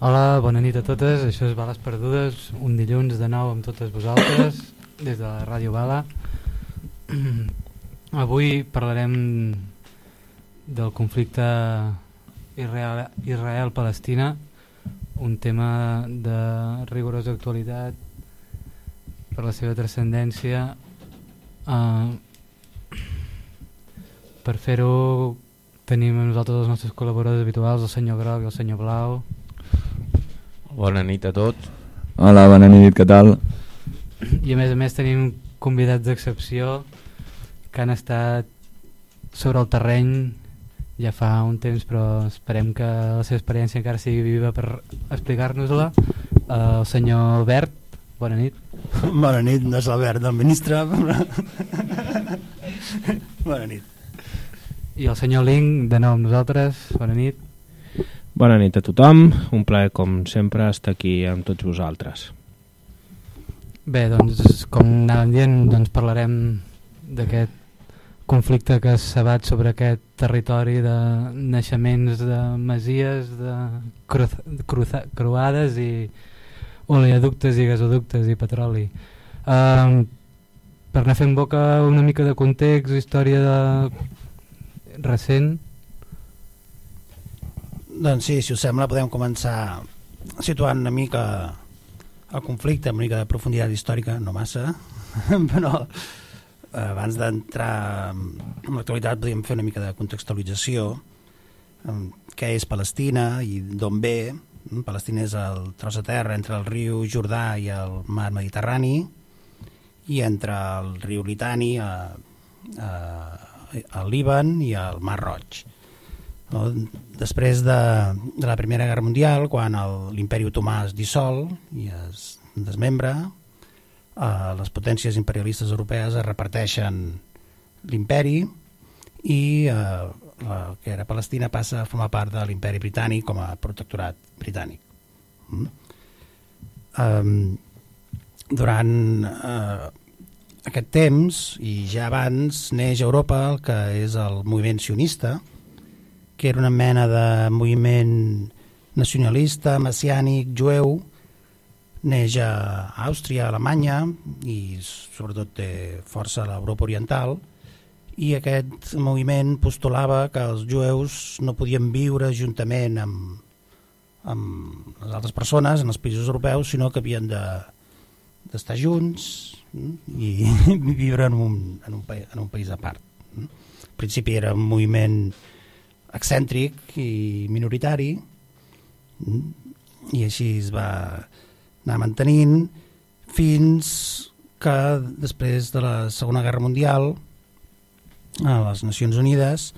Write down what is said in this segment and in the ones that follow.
Hola, bona nit a totes, això és Bales Perdudes, un dilluns de nou amb totes vosaltres, des de la Ràdio Bala. Avui parlarem del conflicte Israel-Palestina, un tema de rigorosa actualitat per la seva transcendència. Uh, per fer-ho tenim nosaltres els nostres col·laboradors habituals, el senyor Groc i el senyor Blau. Bona nit a tots. Hola, bona nit, què tal? I a més a més tenim convidats d'excepció que han estat sobre el terreny ja fa un temps però esperem que la seva experiència encara sigui viva per explicar-nos-la. El senyor Albert, bona nit. Bona nit, no és l'Albert del ministre. bona nit. I el senyor Ling, de nou amb nosaltres, bona nit. Bona nit a tothom, un plaer com sempre estar aquí amb tots vosaltres. Bé, doncs com anàvem dient, doncs parlarem d'aquest conflicte que s'abat sobre aquest territori de naixements de masies, de cruza, croades i oleoductes i gasoductes i petroli. Um, per anar fent boca una mica de context, història de... recent, doncs sí, si us sembla podem començar situant una mica el conflicte, una mica de profunditat històrica, no massa, però eh, abans d'entrar en l'actualitat podríem fer una mica de contextualització què és Palestina i d'on ve. Palestina és el tros de terra entre el riu Jordà i el mar Mediterrani i entre el riu Litani a, a, al Líban i al Mar Roig. No? Després de, de la Primera Guerra Mundial, quan l'imperi otomà es dissol i es desmembra, eh, les potències imperialistes europees es reparteixen l'imperi i eh, la, que era Palestina passa a formar part de l'imperi britànic com a protectorat britànic. Mm? Um, durant eh, aquest temps i ja abans neix a Europa el que és el moviment sionista, que era una mena de moviment nacionalista, messiànic, jueu, neix a Àustria, a Alemanya i sobretot té força a l'Europa Oriental i aquest moviment postulava que els jueus no podien viure juntament amb, amb les altres persones en els països europeus, sinó que havien d'estar de, junts mm, i viure en un, en un, en un país a part. Mm. Al principi era un moviment excèntric i minoritari. I així es va anar mantenint fins que després de la Segona Guerra Mundial a les Nacions Unides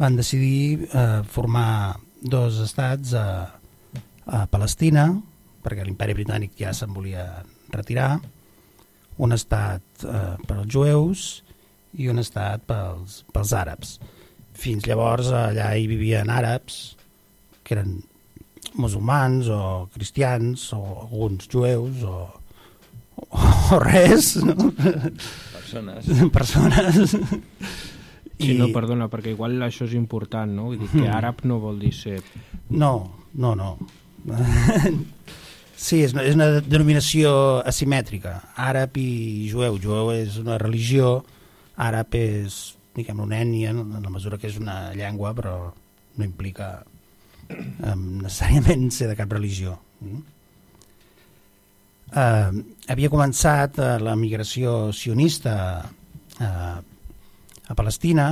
van decidir eh, formar dos estats a, a Palestina perquè l'imperi britànic ja se'n volia retirar un estat eh, per als jueus i un estat pels, pels àrabs fins llavors allà hi vivien àrabs, que eren musulmans o cristians o alguns jueus o, o, res. No? Persones. Persones. Sí, I... no, perdona, perquè igual això és important, no? Vull dir que hmm. àrab no vol dir ser... No, no, no. sí, és una, és una denominació asimètrica. Àrab i jueu. Jueu és una religió, àrab és diguem una ètnia, en la mesura que és una llengua, però no implica eh, necessàriament ser de cap religió. Mm? Eh, havia començat eh, la migració sionista eh, a Palestina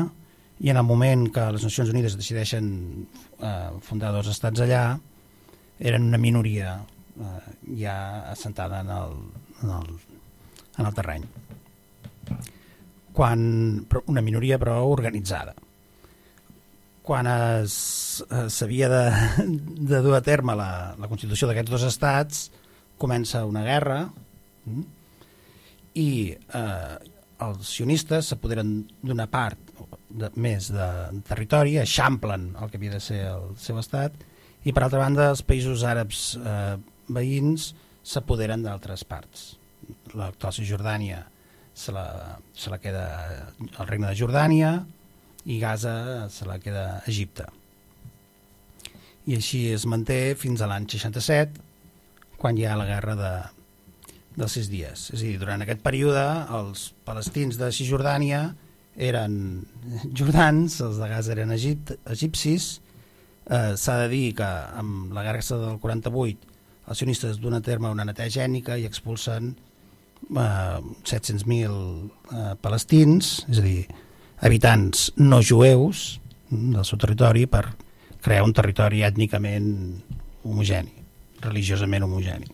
i en el moment que les Nacions Unides decideixen eh, fundar dos estats allà, eren una minoria eh, ja assentada en el, en el, en el terreny quan, una minoria però organitzada. Quan s'havia de, de dur a terme la, la constitució d'aquests dos estats, comença una guerra mm, i eh, els sionistes s'apoderen d'una part de, més de territori, eixamplen el que havia de ser el seu estat i per altra banda els països àrabs eh, veïns s'apoderen d'altres parts. L'actual Cisjordània se la, se la queda el regne de Jordània i Gaza se la queda Egipte. i així es manté fins a l'any 67 quan hi ha la guerra de, dels sis dies. És a dir, durant aquest període els palestins de Cisjordània eren jordans, els de Gaza eren Egipt, egipcis, eh, s'ha de dir que amb la guerra del 48 els sionistes duen a terme una ètnica i expulsen eh, 700.000 eh, palestins, és a dir, habitants no jueus del seu territori per crear un territori ètnicament homogeni, religiosament homogeni.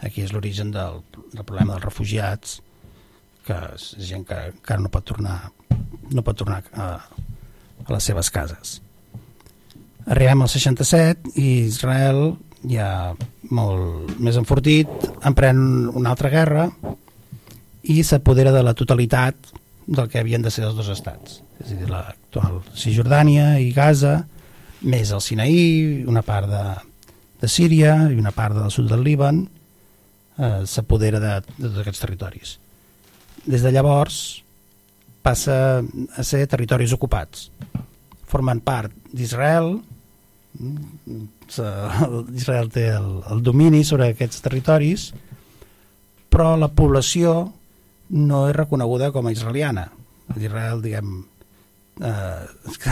Aquí és l'origen del, del problema dels refugiats, que és gent que encara no pot tornar, no pot tornar a, a les seves cases. Arribem al 67 i Israel, ja molt més enfortit, emprèn una altra guerra i s'apodera de la totalitat del que havien de ser els dos estats. És a dir, l'actual Cisjordània i Gaza, més el Sinaí, una part de, de Síria i una part del sud del Líban, eh, s'apodera de, de tots aquests territoris. Des de llavors passa a ser territoris ocupats. Formen part d'Israel, Israel té el, el domini sobre aquests territoris, però la població no és reconeguda com a israeliana. Israel, diguem, eh,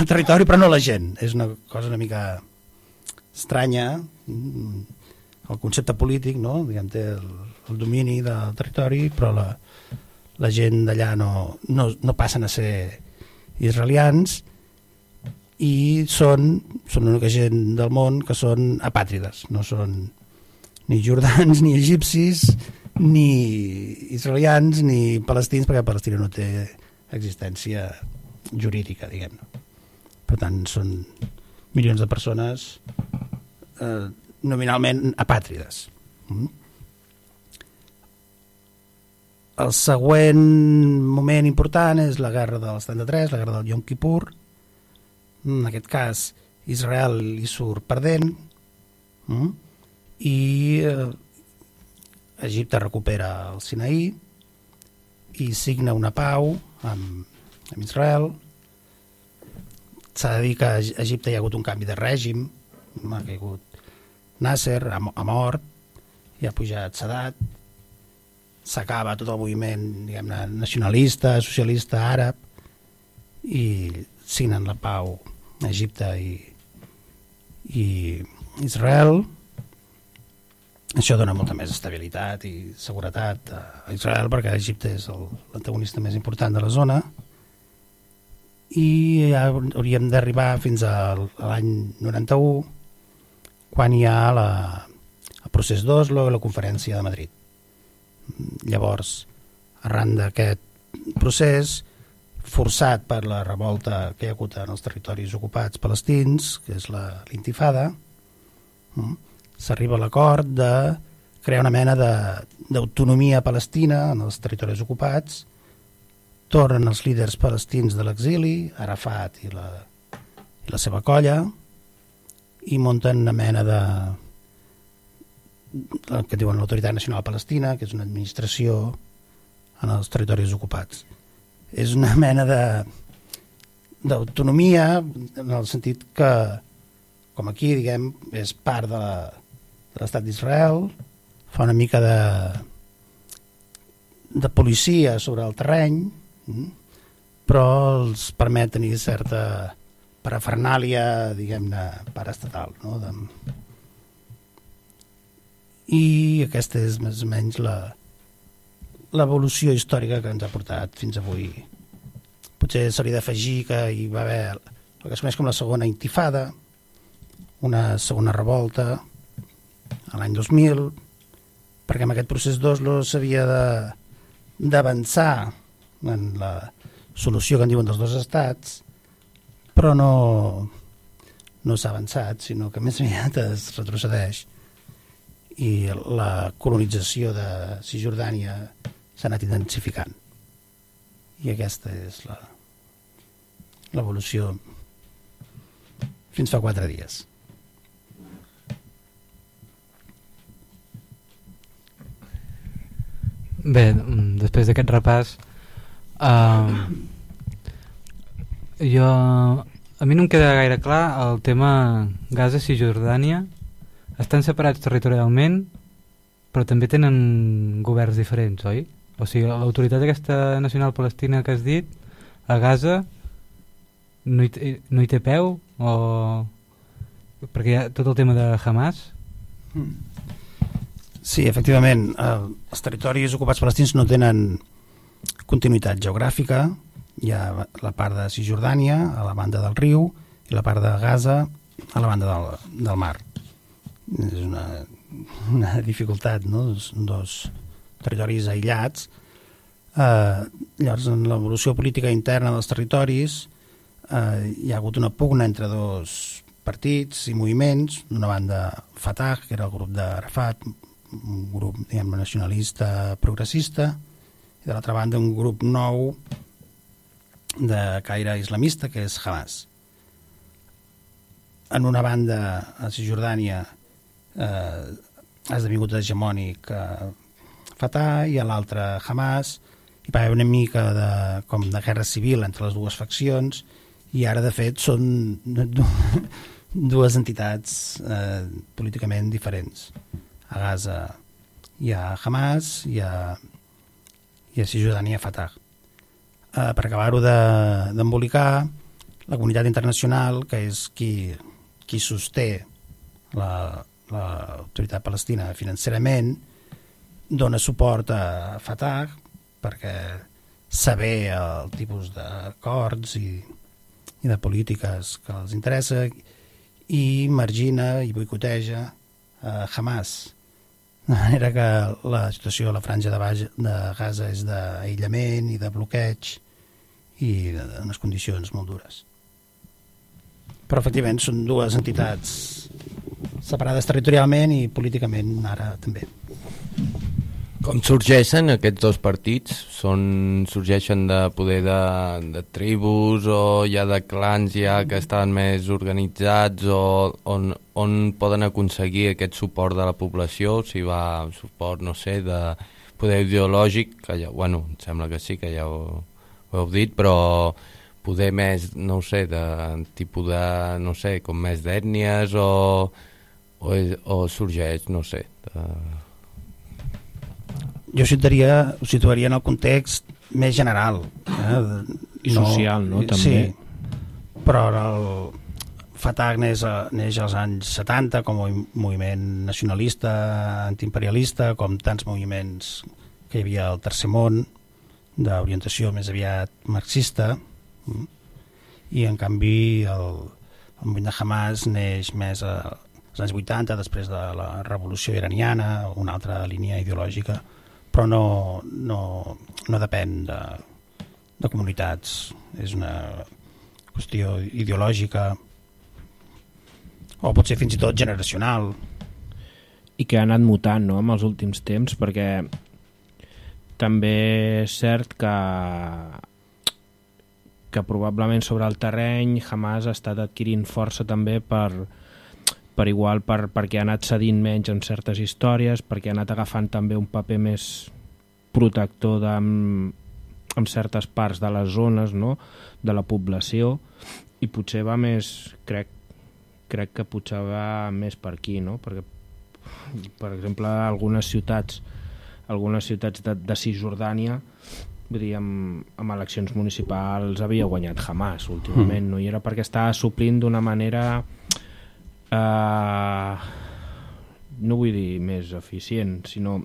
el territori però no la gent. És una cosa una mica estranya, el concepte polític, no? Diguem, té el, el domini del territori, però la, la gent d'allà no, no, no passen a ser israelians i són, són l'única gent del món que són apàtrides, no són ni jordans, ni egipcis, ni israelians, ni palestins, perquè Palestina no té existència jurídica, diguem-ne. Per tant, són milions de persones eh, nominalment apàtrides. Mm? El següent moment important és la guerra del 73, la guerra del Yom Kippur, en aquest cas Israel hi surt perdent mm? i eh, Egipte recupera el Sinaí i signa una pau amb, amb Israel s'ha de dir que a Egipte hi ha hagut un canvi de règim ha caigut Nasser ha, mort i ha pujat Sadat s'acaba tot el moviment diguem nacionalista, socialista, àrab i signen la pau Egipte i, i Israel. Això dona molta més estabilitat i seguretat a Israel perquè Egipte és l'antagonista més important de la zona i ja hauríem d'arribar fins a l'any 91 quan hi ha la, el procés d'Oslo i la conferència de Madrid. Llavors, arran d'aquest procés, forçat per la revolta que hi ha hagut en els territoris ocupats palestins, que és l'intifada, mm, s'arriba a l'acord de crear una mena d'autonomia palestina en els territoris ocupats, tornen els líders palestins de l'exili, Arafat i la, i la seva colla, i munten una mena de el que diuen l'Autoritat Nacional Palestina, que és una administració en els territoris ocupats és una mena de d'autonomia en el sentit que com aquí diguem és part de l'estat d'Israel fa una mica de de policia sobre el terreny mm, però els permet tenir certa parafernàlia diguem-ne paraestatal no? de... i aquesta és més o menys la, l'evolució històrica que ens ha portat fins avui. Potser s'hauria d'afegir que hi va haver el que es coneix com la segona intifada, una segona revolta a l'any 2000, perquè amb aquest procés d'Oslo s'havia d'avançar en la solució que en diuen dels dos estats, però no, no s'ha avançat, sinó que més aviat es retrocedeix i la colonització de Cisjordània s'ha anat intensificant. I aquesta és l'evolució fins fa quatre dies. Bé, mm, després d'aquest repàs uh, jo a mi no em queda gaire clar el tema Gaza i Jordània. Estan separats territorialment, però també tenen governs diferents, oi? O sigui, l'autoritat aquesta nacional palestina que has dit, a Gaza, no hi, no hi té peu? O... Perquè hi ha tot el tema de Hamas? Sí, efectivament, eh, els territoris ocupats palestins no tenen continuïtat geogràfica, hi ha la part de Cisjordània a la banda del riu i la part de Gaza a la banda del, del mar. És una, una dificultat, no? Dos territoris aïllats. Eh, llavors, en l'evolució política interna dels territoris eh, hi ha hagut una pugna entre dos partits i moviments, d'una banda Fatah, que era el grup d'Arafat, un grup diguem, nacionalista progressista, i de l'altra banda un grup nou de caire islamista, que és Hamas. En una banda, a Cisjordània, eh, ha esdevingut hegemònic eh, Fatah i a l'altra Hamas, i va haver una mica de, com de guerra civil entre les dues faccions, i ara, de fet, són dues entitats eh, políticament diferents. A Gaza hi ha Hamas i a, i a Cisjordània Fatah. Eh, per acabar-ho d'embolicar, de, la comunitat internacional, que és qui, qui sosté l'autoritat la, palestina financerament, dona suport a Fatah perquè saber el tipus d'acords i, i de polítiques que els interessa i margina i boicoteja eh, Hamas. De manera que la situació a la franja de, baix, de Gaza és d'aïllament i de bloqueig i unes condicions molt dures. Però efectivament són dues entitats separades territorialment i políticament ara també. Com sorgeixen aquests dos partits? Són, sorgeixen de poder de, de tribus o ja de clans ja que estan més organitzats o on, on poden aconseguir aquest suport de la població? Si va suport, no sé, de poder ideològic, que ja, bueno, em sembla que sí, que ja ho, ho heu dit, però poder més, no sé, de tipus de, no sé, com més d'ètnies o, o, o sorgeix, no sé, de jo situaria, ho situaria en el context més general. Eh? I no, social, no? També. Sí, però el Fatah neix, neix als anys 70 com a moviment nacionalista, antiimperialista, com tants moviments que hi havia al Tercer Món, d'orientació més aviat marxista, mm? i en canvi el, el moviment de Hamas neix més als anys 80, després de la revolució iraniana, una altra línia ideològica, però no, no, no depèn de, de comunitats. És una qüestió ideològica o potser fins i tot generacional. I que ha anat mutant no, amb els últims temps, perquè també és cert que que probablement sobre el terreny Hamas ha estat adquirint força també per, per igual per, perquè ha anat cedint menys en certes històries, perquè ha anat agafant també un paper més protector de, amb certes parts de les zones no? de la població i potser va més, crec, crec que potser va més per aquí, no? perquè per exemple algunes ciutats algunes ciutats de, de Cisjordània vull dir, amb, amb eleccions municipals havia guanyat Hamas últimament, mm. no? i era perquè estava suplint d'una manera eh, no vull dir més eficient, sinó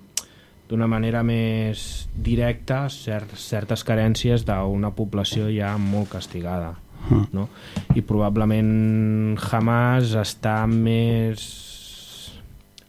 d'una manera més directa cert, certes carències d'una població ja molt castigada. Mm. No? I probablement Hamas està més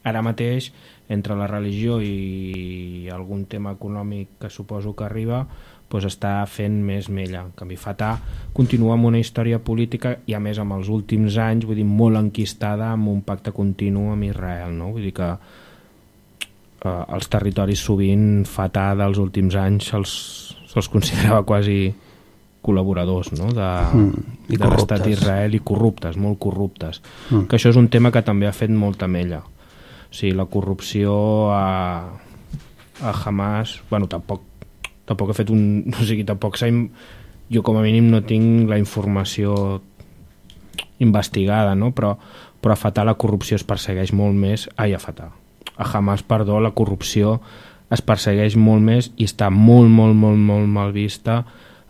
ara mateix entre la religió i algun tema econòmic que suposo que arriba doncs està fent més mella. En canvi, Fatah continua amb una història política i a més amb els últims anys, vull dir, molt enquistada amb un pacte continu amb Israel, no? Vull dir que eh, els territoris sovint Fatah dels últims anys se'ls se considerava quasi col·laboradors no? de, mm, de l'estat d'Israel i corruptes, molt corruptes. Mm. Que això és un tema que també ha fet molta mella. O sigui, la corrupció a, a Hamas, bueno, tampoc tampoc he fet un... O sigui, tampoc jo com a mínim no tinc la informació investigada, no? però, però a Fatah la corrupció es persegueix molt més... Ai, a Fatah. A Hamas, perdó, la corrupció es persegueix molt més i està molt, molt, molt, molt mal vista.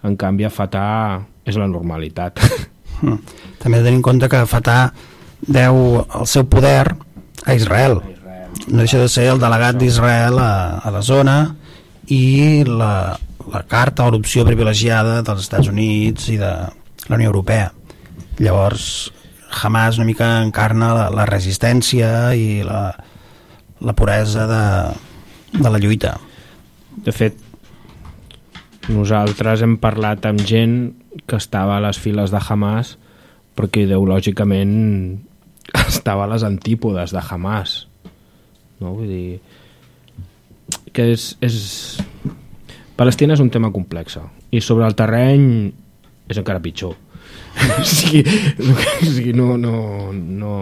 En canvi, a Fatah és la normalitat. Mm. També tenir en compte que Fatah deu el seu poder a Israel. No deixa de ser el delegat d'Israel a, a la zona i la, la carta o l'opció privilegiada dels Estats Units i de la Unió Europea. Llavors, Hamas una mica encarna la, la resistència i la, la puresa de, de la lluita. De fet, nosaltres hem parlat amb gent que estava a les files de Hamas perquè ideològicament estava a les antípodes de Hamas no? vull dir que és, és Palestina és un tema complex i sobre el terreny és encara pitjor. O sigui, o sigui no, no, no,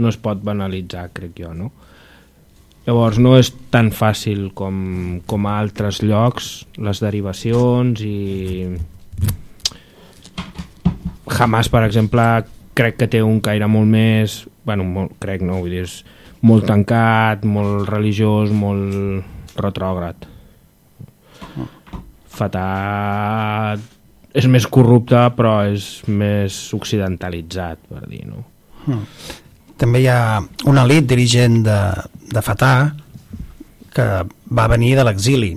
no es pot banalitzar crec jo no? Llavors no és tan fàcil com, com a altres llocs les derivacions i Hamas per exemple crec que té un caire molt més bueno, molt, crec no, vull dir, és molt tancat, molt religiós, molt retrògrad. Fatah és més corrupte però és més occidentalitzat, per dir, no? També hi ha un elit dirigent de, de Fatah que va venir de l'exili.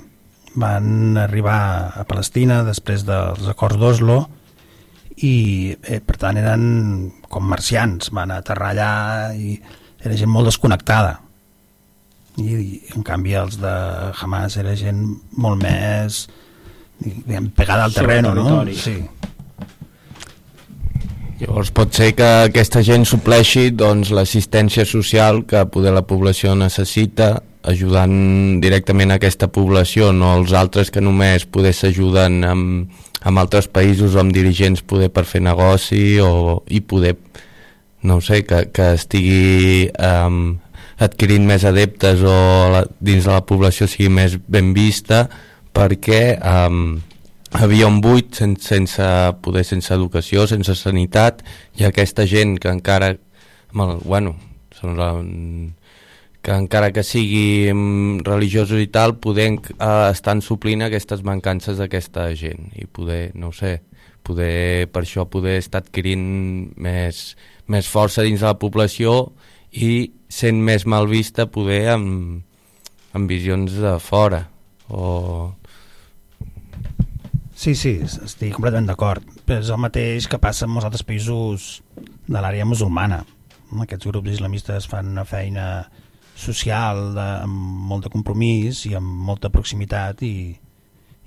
Van arribar a Palestina després dels acords d'Oslo i eh, per tant eren com marcians, van aterrar allà i era gent molt desconnectada i, i en canvi els de Hamas era gent molt més diguem, pegada al terreno no? sí. Llavors pot ser que aquesta gent supleixi doncs, l'assistència social que poder la població necessita ajudant directament a aquesta població, no els altres que només poder s'ajuden amb, amb altres països o amb dirigents poder per fer negoci o, i poder no sé, que, que estigui um, adquirint més adeptes o la, dins de la població sigui més ben vista perquè um, havia un buit sense, sense poder, sense educació, sense sanitat i aquesta gent que encara bueno, són, que encara que sigui religiosos i tal, poder uh, estan suplint aquestes mancances d'aquesta gent i poder, no sé, poder, per això poder estar adquirint més, més força dins de la població i sent més mal vista poder amb, amb visions de fora o... Sí, sí, estic completament d'acord. És el mateix que passa en molts altres països de l'àrea musulmana. Aquests grups islamistes fan una feina social de, amb molt de compromís i amb molta proximitat i,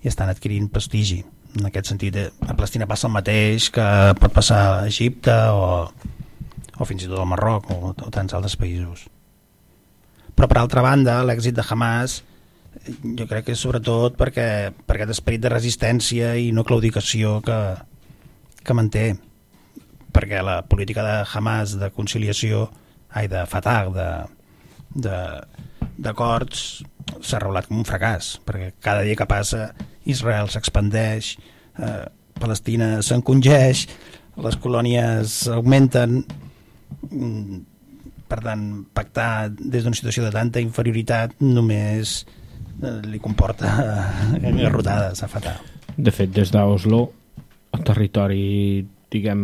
i estan adquirint prestigi. En aquest sentit, eh, a Palestina passa el mateix que pot passar a Egipte o, o fins i tot al Marroc o, o tants altres països. Però per altra banda, l'èxit de Hamas jo crec que és sobretot perquè, per aquest esperit de resistència i no claudicació que, que manté perquè la política de Hamas de conciliació, ai, de Fatah, d'acords s'ha reblat com un fracàs perquè cada dia que passa Israel s'expandeix eh, Palestina s'encongeix les colònies augmenten Mm, per tant, pactar des d'una situació de tanta inferioritat només eh, li comporta garrotades a fatal. De fet, des d'Oslo, el territori, diguem,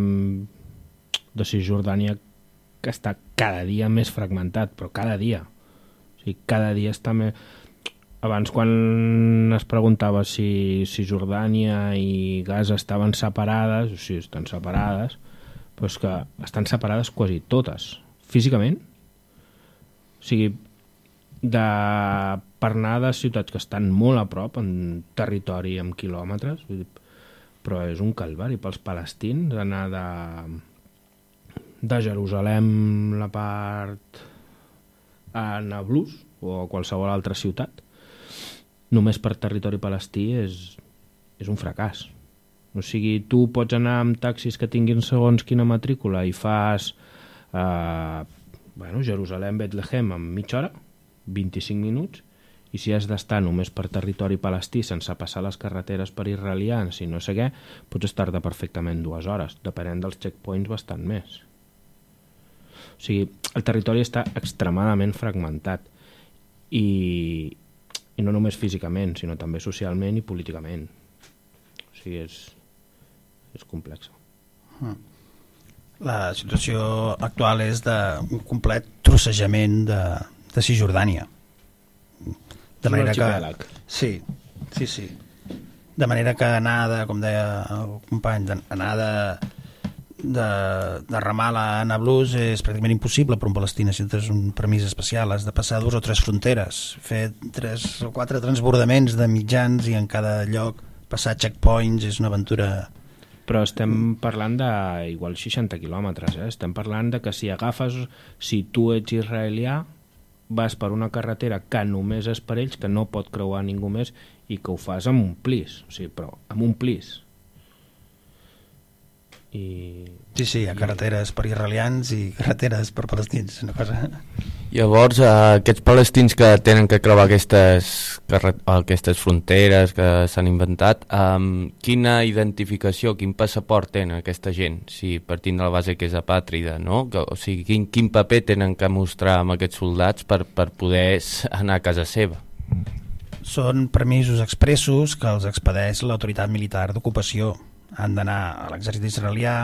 de Cisjordània, que està cada dia més fragmentat, però cada dia. O sigui, cada dia està més... Abans, quan es preguntava si, si Jordània i Gaza estaven separades, o sigui, estan separades, però és que estan separades quasi totes, físicament. O sigui, de, per anar de ciutats que estan molt a prop, en territori amb quilòmetres, vull dir, però és un calvari pels palestins anar de, de Jerusalem la part a Nablus o a qualsevol altra ciutat només per territori palestí és, és un fracàs o sigui, tu pots anar amb taxis que tinguin segons quina matrícula i fas eh, bueno, Jerusalem, Bethlehem en mitja hora, 25 minuts, i si has d'estar només per territori palestí sense passar les carreteres per israelians i no sé què, pots estar-te perfectament dues hores, depenent dels checkpoints bastant més. O sigui, el territori està extremadament fragmentat i, i no només físicament, sinó també socialment i políticament. O sigui, és, és complex. La situació actual és d'un complet trossejament de, de Cisjordània. De manera que... Sí, sí, sí. De manera que anar de, com deia el company, anar de, de, de Ramala a Nablus és pràcticament impossible per un palestí, necessites un permís especial, has de passar dues o tres fronteres, fer tres o quatre transbordaments de mitjans i en cada lloc passar checkpoints és una aventura... Però estem parlant de igual 60 quilòmetres, eh? estem parlant de que si agafes, si tu ets israelià, vas per una carretera que només és per ells, que no pot creuar ningú més i que ho fas amb un plis, o sigui, però amb un plis. I... Sí, sí, hi ha carreteres per israelians i carreteres per palestins, una cosa... Llavors, eh, aquests palestins que tenen que creuar aquestes, aquestes fronteres que s'han inventat, eh, quina identificació, quin passaport tenen aquesta gent? Si partint de la base que és apàtrida, no? Que, o sigui, quin, quin paper tenen que mostrar amb aquests soldats per, per poder anar a casa seva? Són permisos expressos que els expedeix l'autoritat militar d'ocupació han d'anar a l'exèrcit israelià,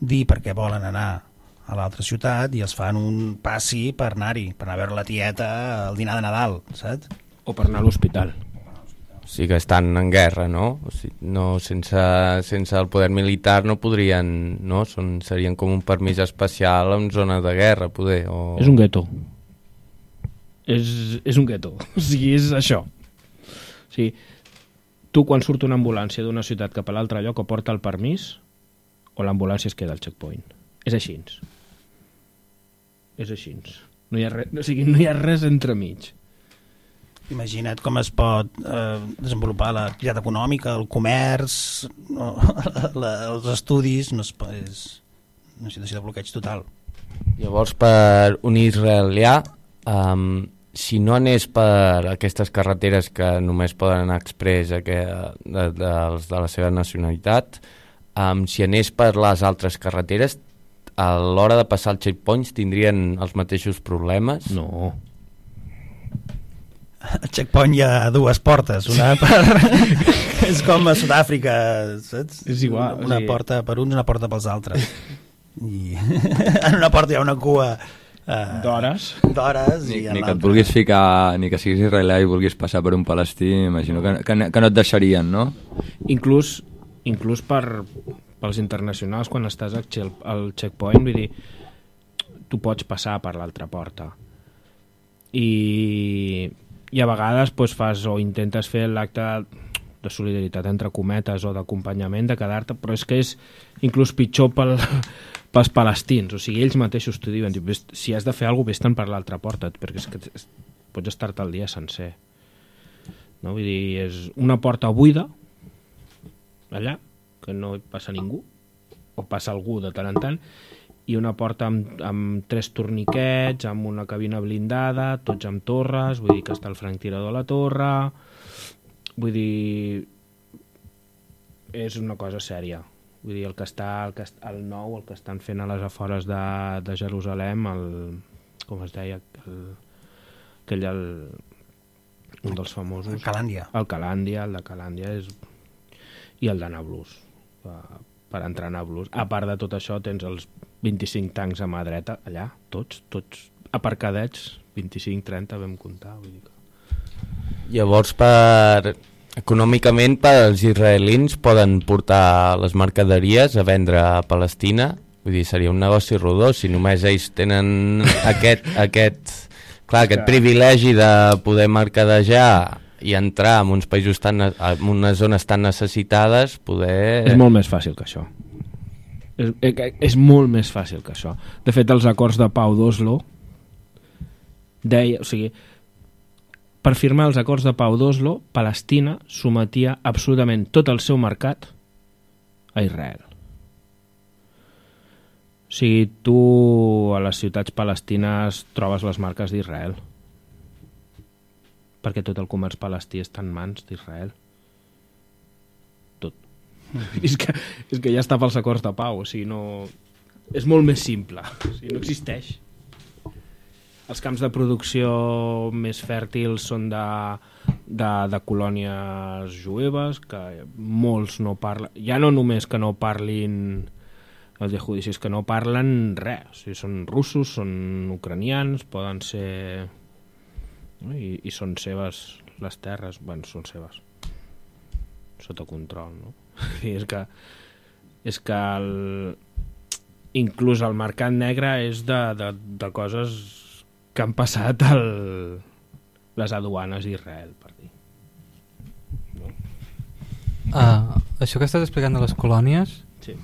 dir per què volen anar a l'altra ciutat i els fan un passi per anar-hi, per anar a veure la tieta al dinar de Nadal, saps? O per anar a l'hospital. O sigui que estan en guerra, no? O sigui, no sense, sense el poder militar no podrien, no? Són, serien com un permís especial en zona de guerra, poder. O... És un gueto. És, és un gueto. O sigui, és això. O sigui, tu quan surt una ambulància d'una ciutat cap a l'altre lloc o porta el permís o l'ambulància es queda al checkpoint. És així. És així. No hi ha res, o sigui, no hi ha res entremig. Imagina't com es pot eh, desenvolupar l'activitat econòmica, el comerç, no, la, els estudis, no es pot, és una situació de bloqueig total. Llavors, per un israelià, um, si no anés per aquestes carreteres que només poden anar express que, de, de, de, de la seva nacionalitat, um, si anés per les altres carreteres, a l'hora de passar els checkpoints tindrien els mateixos problemes? No. El checkpoint hi ha dues portes, una per... és com a Sud-àfrica, saps? És igual. Una, una sí. porta per uns, una porta pels altres. I en una porta hi ha una cua Uh, d'hores. d'hores ni, ni que et vulguis ficar ni que siguis israelià i vulguis passar per un palestí imagino que, que, que no et deixarien no? inclús, inclús per, pels internacionals quan estàs al, al checkpoint vull dir, tu pots passar per l'altra porta. I, i a vegades pues, fas o intentes fer l'acte de solidaritat entre cometes o d'acompanyament de quedar-te, però és que és inclús pitjor pel, pels palestins, o sigui, ells mateixos t'ho diuen, diu, si has de fer alguna cosa, vés per l'altra porta, perquè és que pots estar-te el dia sencer. No? Vull dir, és una porta buida, allà, que no hi passa ningú, o passa algú de tant en tant, i una porta amb, amb tres torniquets, amb una cabina blindada, tots amb torres, vull dir que està el franctirador a la torre, vull dir, és una cosa sèria Vull dir, el que està, el, que, el nou, el que estan fent a les afores de, de Jerusalem, el, com es deia, el, aquell, el, un dels famosos... El Calàndia. El Calàndia, el de Calàndia és... i el de Nablus, per, per entrar a Nablus. A part de tot això, tens els 25 tancs a mà dreta, allà, tots, tots aparcadets, 25-30 vam comptar. Vull dir que... Llavors, per, Econòmicament, els israelins poden portar les mercaderies a vendre a Palestina, vull dir, seria un negoci rodó si només ells tenen aquest, aquest, clar, aquest privilegi de poder mercadejar i entrar en uns països tan, en unes zones tan necessitades, poder... És molt més fàcil que això. És, eh, és molt més fàcil que això. De fet, els acords de pau d'Oslo deia, o sigui, per firmar els acords de pau d'Oslo, Palestina sometia absolutament tot el seu mercat a Israel. O sigui, tu a les ciutats palestines trobes les marques d'Israel. perquè tot el comerç palestí està en mans d'Israel. Tot. és, que, és que ja està pels acords de pau, o sigui, no... És molt més simple, o sigui, no existeix. Els camps de producció més fèrtils són de, de, de colònies jueves, que molts no parlen... Ja no només que no parlin els de judicis que no parlen res, o sigui, són russos, són ucranians, poden ser... No? I, I són seves les terres, bueno, són seves, sota control, no? I és que, és que el, inclús el mercat negre és de, de, de coses que han passat el, les aduanes d'Israel, per dir. No? Uh, això que estàs explicant de les colònies, Sí.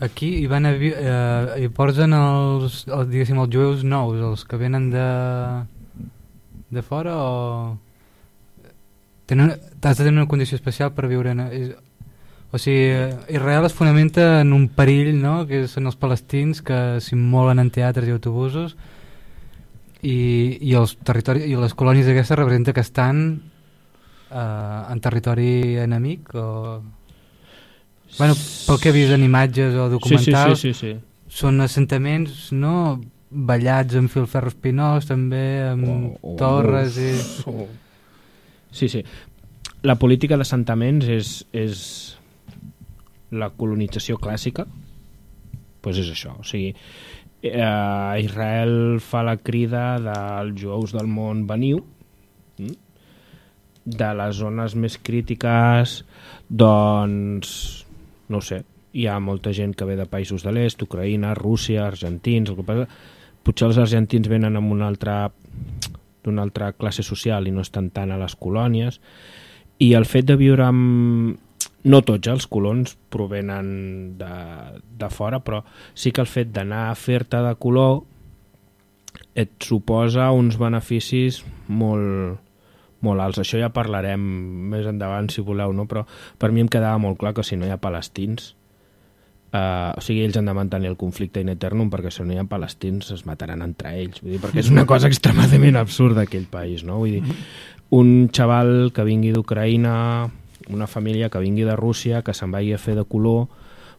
aquí hi, van a, vi- eh, hi porten els, els, diguéssim, els jueus nous, els que venen de, de fora o... Tenen, has de tenir una condició especial per viure en... És, o sigui, Israel es fonamenta en un perill, no?, que són els palestins que s'immolen en teatres i autobusos i, i els territoris i les colònies aquestes representa que estan eh, en territori enemic o... Bueno, pel que he vist en imatges o Sí, sí, documentals sí, sí, sí. són assentaments no ballats amb filferros pinós també amb O- o torres i... O- Sí, sí. La política d'assentaments és, és la colonització clàssica, doncs és això. O sigui, eh, Israel fa la crida dels jueus del món veniu, mm? de les zones més crítiques, doncs, no sé, hi ha molta gent que ve de països de l'est, Ucraïna, Rússia, argentins, el que passa, potser els argentins venen amb una altra d'una altra classe social i no estan tant a les colònies i el fet de viure amb no tots els colons provenen de, de fora però sí que el fet d'anar a fer-te de color et suposa uns beneficis molt, molt alts. Això ja parlarem més endavant si voleu, no? però per mi em quedava molt clar que si no hi ha palestins Uh, o sigui, ells han de mantenir el conflicte in eternum perquè si no hi ha palestins es mataran entre ells vull dir, perquè és una cosa extremadament absurda aquell país no? vull dir, un xaval que vingui d'Ucraïna una família que vingui de Rússia que se'n vagi a fer de color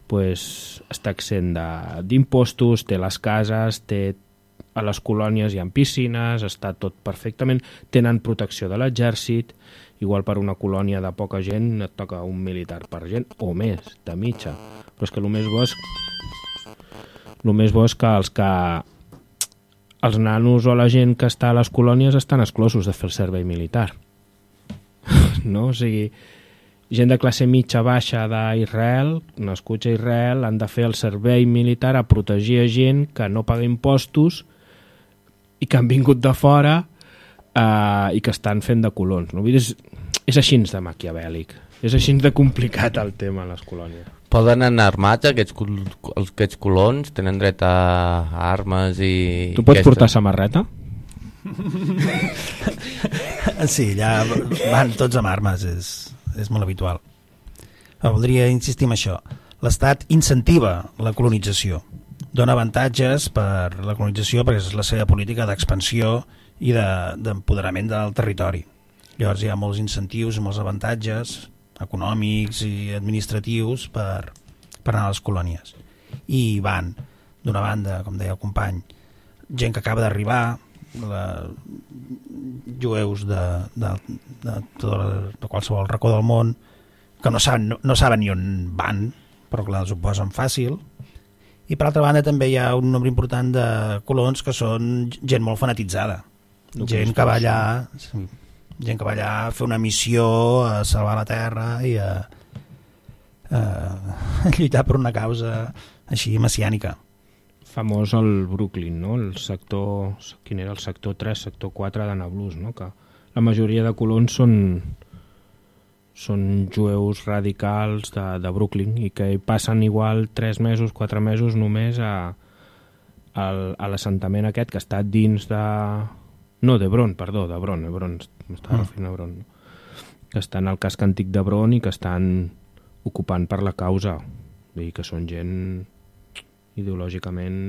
pues, està de- d'impostos té les cases té a les colònies hi ha piscines està tot perfectament tenen protecció de l'exèrcit. Igual per una colònia de poca gent et toca un militar per gent o més, de mitja. Però és que el més bo és el més bo és que els que els nanos o la gent que està a les colònies estan exclosos de fer el servei militar. No? o sigui gent de classe mitja baixa d'Israel nascuts a Israel han de fer el servei militar a protegir a gent que no paga impostos i que han vingut de fora eh, i que estan fent de colons no? És, és així de maquiavèlic és així de complicat el tema a les colònies Poden anar armats aquests, col aquests colons? Tenen dret a, a armes i... Tu pots aquesta- portar samarreta? Sí, allà van tots amb armes, és, és molt habitual. Però voldria insistir en això. L'Estat incentiva la colonització, dona avantatges per la colonització perquè és la seva política d'expansió i de- d'empoderament de, del territori. Llavors hi ha molts incentius molts avantatges econòmics i administratius per, per anar a les colònies. I van, d'una banda, com deia el company, gent que acaba d'arribar, la, jueus de, de, de, de, de qualsevol racó del món que no saben, no, no saben ni on van però clar, els ho posen fàcil. I per altra banda també hi ha un nombre important de colons que són gent molt fanatitzada. No gent que va allà sí, gent que va allà a fer una missió a salvar la terra i a, a, a lluitar per una causa així messiànica famós el Brooklyn, no? El sector, quin era el sector 3, sector 4 de Nablus, no? Que la majoria de colons són són jueus radicals de, de Brooklyn i que hi passen igual 3 mesos, 4 mesos només a, a, a l'assentament aquest que està dins de... No, d'Hebron, perdó, d'Hebron, Hebron, m'estava Mm. referint a Hebron, no? que estan al casc antic d'Hebron i que estan ocupant per la causa. Vull dir que són gent ideològicament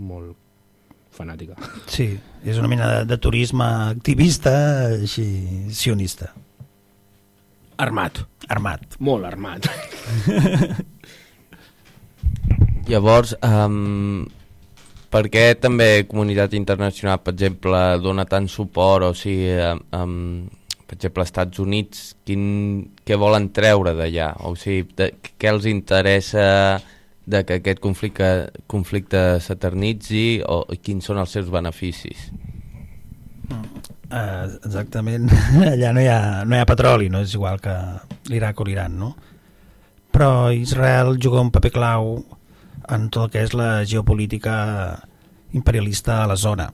molt fanàtica. Sí, és una mena de, de turisme activista, així, sionista. Armat. Armat. Molt armat. Llavors, um, per què també comunitat internacional, per exemple, dona tant suport, o sigui, um, per exemple, als Estats Units, quin, què volen treure d'allà? O sigui, de, què els interessa de que aquest conflicte, conflicte s'eternitzi o quins són els seus beneficis? Uh, exactament, allà no hi, ha, no hi ha petroli, no és igual que l'Iraq o l'Iran, no? Però Israel juga un paper clau en tot el que és la geopolítica imperialista a la zona.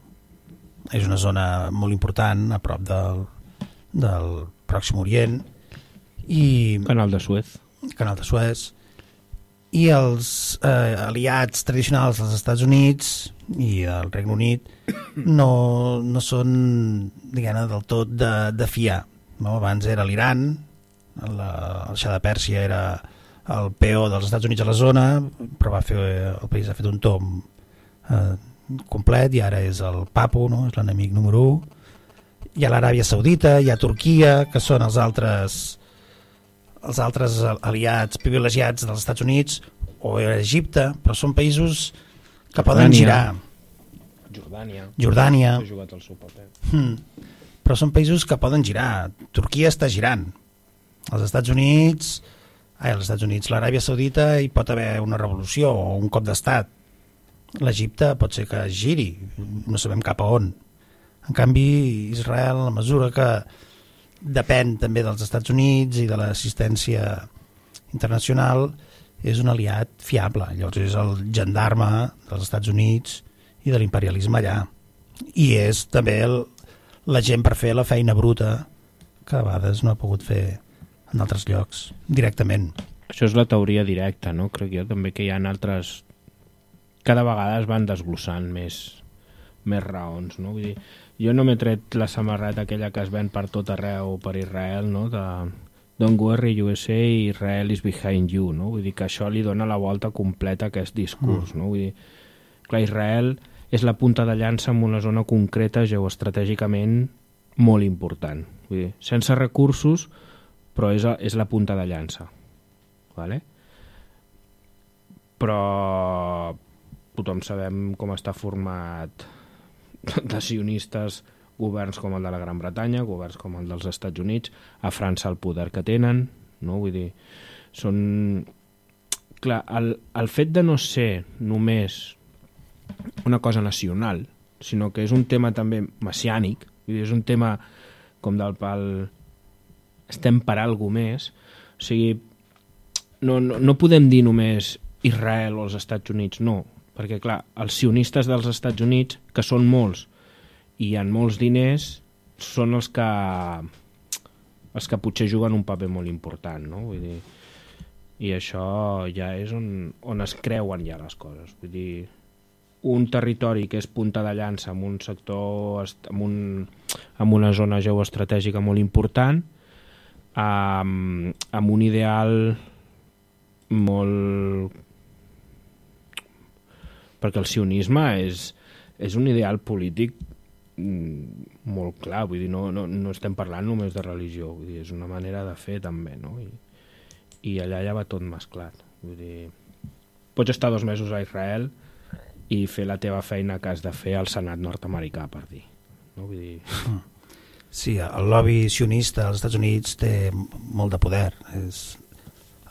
És una zona molt important a prop del, del Pròxim Orient i Canal de Suez. Canal de Suez i els eh, aliats tradicionals dels Estats Units i el Regne Unit no, no són diguem del tot de, de fiar no? abans era l'Iran el, Xà de Pèrsia era el PO dels Estats Units a la zona però va fer, el país ha fet un tom eh, complet i ara és el Papo no? és l'enemic número 1 hi ha l'Aràbia Saudita, hi ha Turquia que són els altres els altres aliats privilegiats dels Estats Units o Egipte, però són països que poden girar. Jordània. Jordània. Ha jugat el seu paper. Hmm. Però són països que poden girar. Turquia està girant. Els Estats Units... Ai, als Estats Units, l'Aràbia Saudita hi pot haver una revolució o un cop d'estat. L'Egipte pot ser que giri, no sabem cap a on. En canvi, Israel, a mesura que depèn també dels Estats Units i de l'assistència internacional, és un aliat fiable. Llavors és el gendarme dels Estats Units i de l'imperialisme allà. I és també el, la gent per fer la feina bruta que a vegades no ha pogut fer en altres llocs, directament. Això és la teoria directa, no? Crec jo també que hi ha altres... Cada vegada es van desglossant més, més raons, no? Vull dir, jo no m'he tret la samarreta aquella que es ven per tot arreu per Israel, no? De Don't worry USA, Israel is behind you, no? Vull dir que això li dona la volta completa a aquest discurs, no? Vull dir, clar, Israel és la punta de llança en una zona concreta geoestratègicament molt important. Vull dir, sense recursos, però és, és la punta de llança. Vale? Però tothom sabem com està format de sionistes governs com el de la Gran Bretanya, governs com el dels Estats Units, a França el poder que tenen, no? Vull dir, són... Clar, el, el fet de no ser només una cosa nacional, sinó que és un tema també messiànic, vull dir, és un tema com del pal estem per alguna més, o sigui, no, no, no podem dir només Israel o els Estats Units, no, perquè clar, els sionistes dels Estats Units, que són molts, i en molts diners, són els que els que potser juguen un paper molt important, no? Vull dir, i això ja és on, on es creuen ja les coses. Vull dir, un territori que és punta de llança en un sector, en, un, en una zona geoestratègica molt important, amb, amb un ideal molt... perquè el sionisme és, és un ideal polític mm, molt clar, vull dir, no, no, no estem parlant només de religió, vull dir, és una manera de fer també, no? I, i allà ja va tot mesclat. Vull dir, pots estar dos mesos a Israel i fer la teva feina que has de fer al Senat nord-americà, per dir. No? Vull dir... Sí, el lobby sionista als Estats Units té molt de poder. És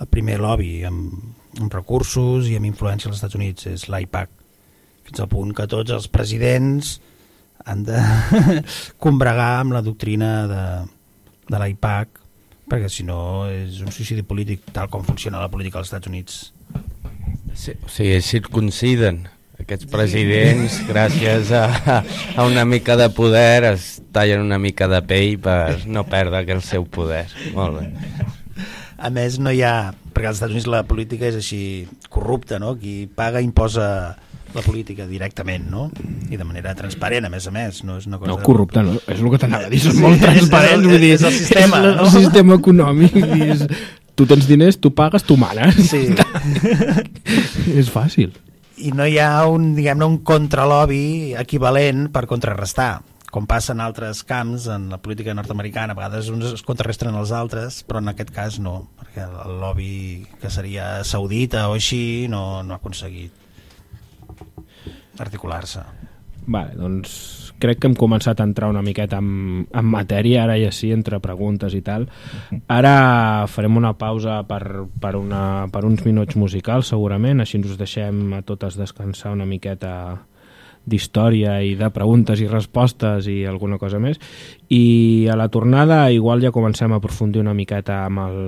el primer lobby amb, amb recursos i amb influència als Estats Units, és l'IPAC. Fins al punt que tots els presidents han de combregar amb la doctrina de, de l'IPAC perquè si no és un suïcidi polític tal com funciona la política als Estats Units. Sí, o sigui, circunciden aquests presidents gràcies a, a una mica de poder es tallen una mica de pell per no perdre el seu poder. Molt bé. A més, no hi ha... Perquè als Estats Units la política és així corrupta, no? Qui paga imposa la política directament, no? I de manera transparent, a més a més. No és una cosa... No, corrupte, no. És el que t'anava a dir, són Sí, molt és- transparents. és- vull dir, és el sistema, és el, no? el sistema econòmic. És, tu tens diners, tu pagues, tu manes. Sí. és fàcil. i no hi ha un, diguem-ne, un contralobby equivalent per contrarrestar com passa en altres camps, en la política nord-americana, a vegades uns es contrarresten els altres, però en aquest cas no, perquè el lobby que seria saudita o així no, no ha aconseguit articular-se. Vale, doncs crec que hem començat a entrar una miqueta en, en matèria, ara ja sí, entre preguntes i tal. Ara farem una pausa per, per, una, per uns minuts musicals, segurament, així ens us deixem a totes descansar una miqueta d'història i de preguntes i respostes i alguna cosa més i a la tornada igual ja comencem a aprofundir una miqueta amb el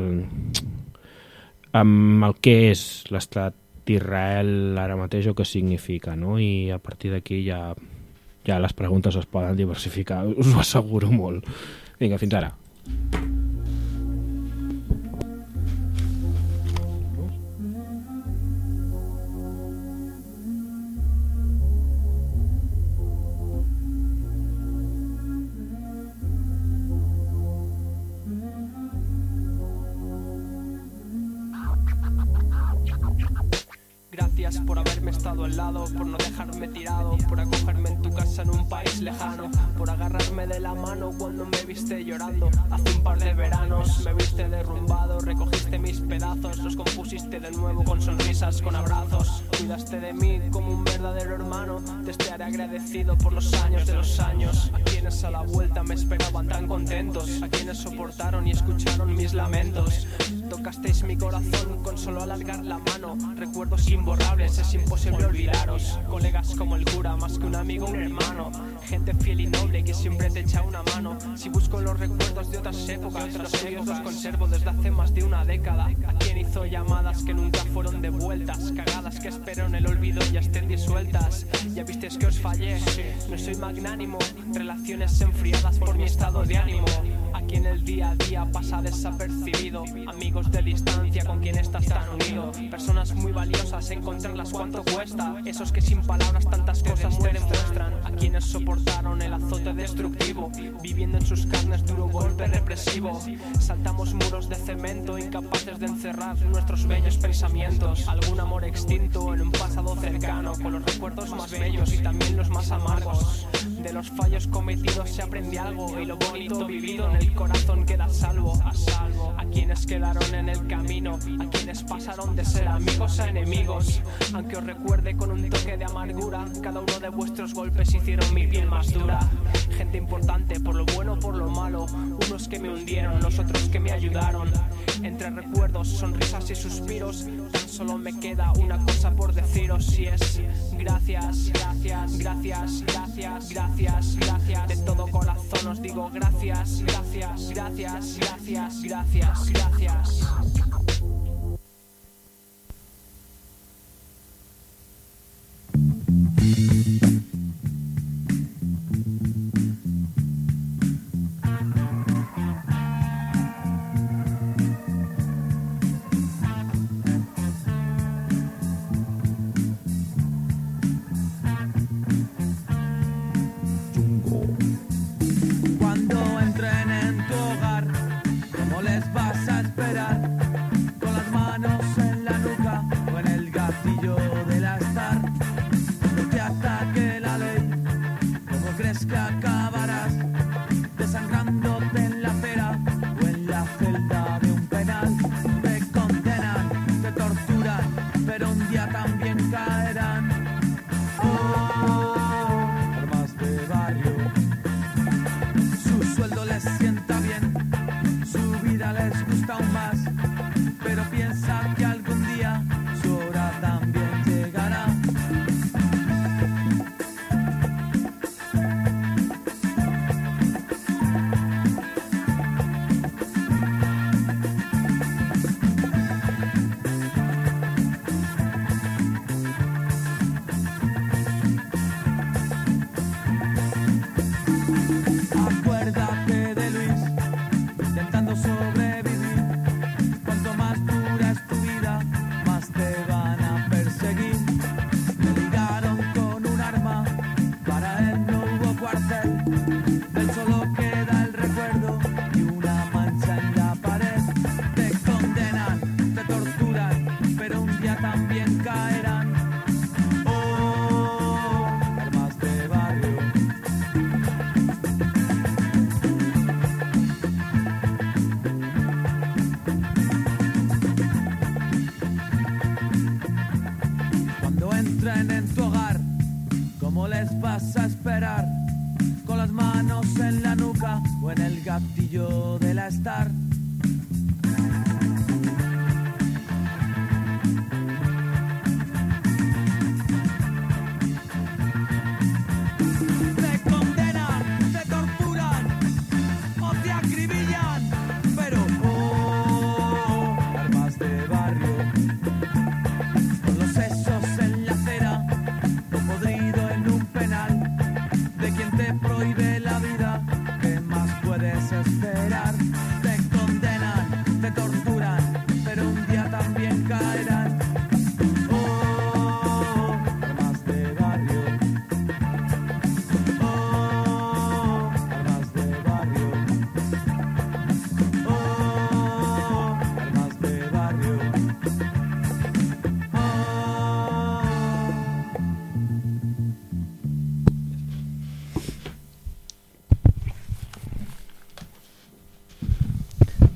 amb el que és l'estat d'Israel ara mateix o què significa no? i a partir d'aquí ja ja les preguntes es poden diversificar, us ho asseguro molt. Vinga, fins ara. Por haberme estado al lado, por no dejarme tirado, por acogerme en tu casa en un país lejano, por agarrarme de la mano cuando me viste llorando. Hace un par de veranos me viste derrumbado, recogiste mis pedazos, los compusiste de nuevo con sonrisas, con abrazos. Cuidaste de mí como un verdadero hermano, te estaré agradecido por los años de los años. A quienes a la vuelta me esperaban tan contentos, a quienes soportaron y escucharon mis lamentos. Tocasteis mi corazón con solo alargar la mano, recuerdos imborrables, es imposible olvidaros. Colegas como el cura, más que un amigo, un hermano. Gente fiel y noble que siempre te echa una mano. Si busco los recuerdos de otras épocas, los suyos los conservo desde hace más de una década. A quien hizo llamadas que nunca fueron devueltas, cagadas que espero en el olvido ya estén disueltas. Ya visteis que os fallé, no soy magnánimo, relaciones enfriadas por mi estado de ánimo. Aquí en el día a día pasa desapercibido. Amigos de distancia con quien estás tan unido. Personas muy valiosas, encontrarlas cuánto cuesta. Esos que sin palabras tantas cosas te demuestran. A quienes soportaron el azote destructivo. Viviendo en sus carnes duro golpe represivo. Saltamos muros de cemento, incapaces de encerrar nuestros bellos pensamientos. Algún amor extinto en un pasado cercano. Con los recuerdos más bellos y también los más amargos. De los fallos cometidos se aprende algo y lo bonito vivido en el corazón queda a salvo, a salvo. A quienes quedaron en el camino, a quienes pasaron de ser amigos a enemigos. Aunque os recuerde con un toque de amargura, cada uno de vuestros golpes hicieron mi piel más dura. Gente importante por lo bueno, por lo malo. Unos que me hundieron, los otros que me ayudaron. Entre recuerdos, sonrisas y suspiros, tan solo me queda una cosa por deciros y es gracias, gracias, gracias, gracias, gracias, gracias. De todo corazón os digo gracias, gracias, gracias, gracias, gracias, gracias. Cuando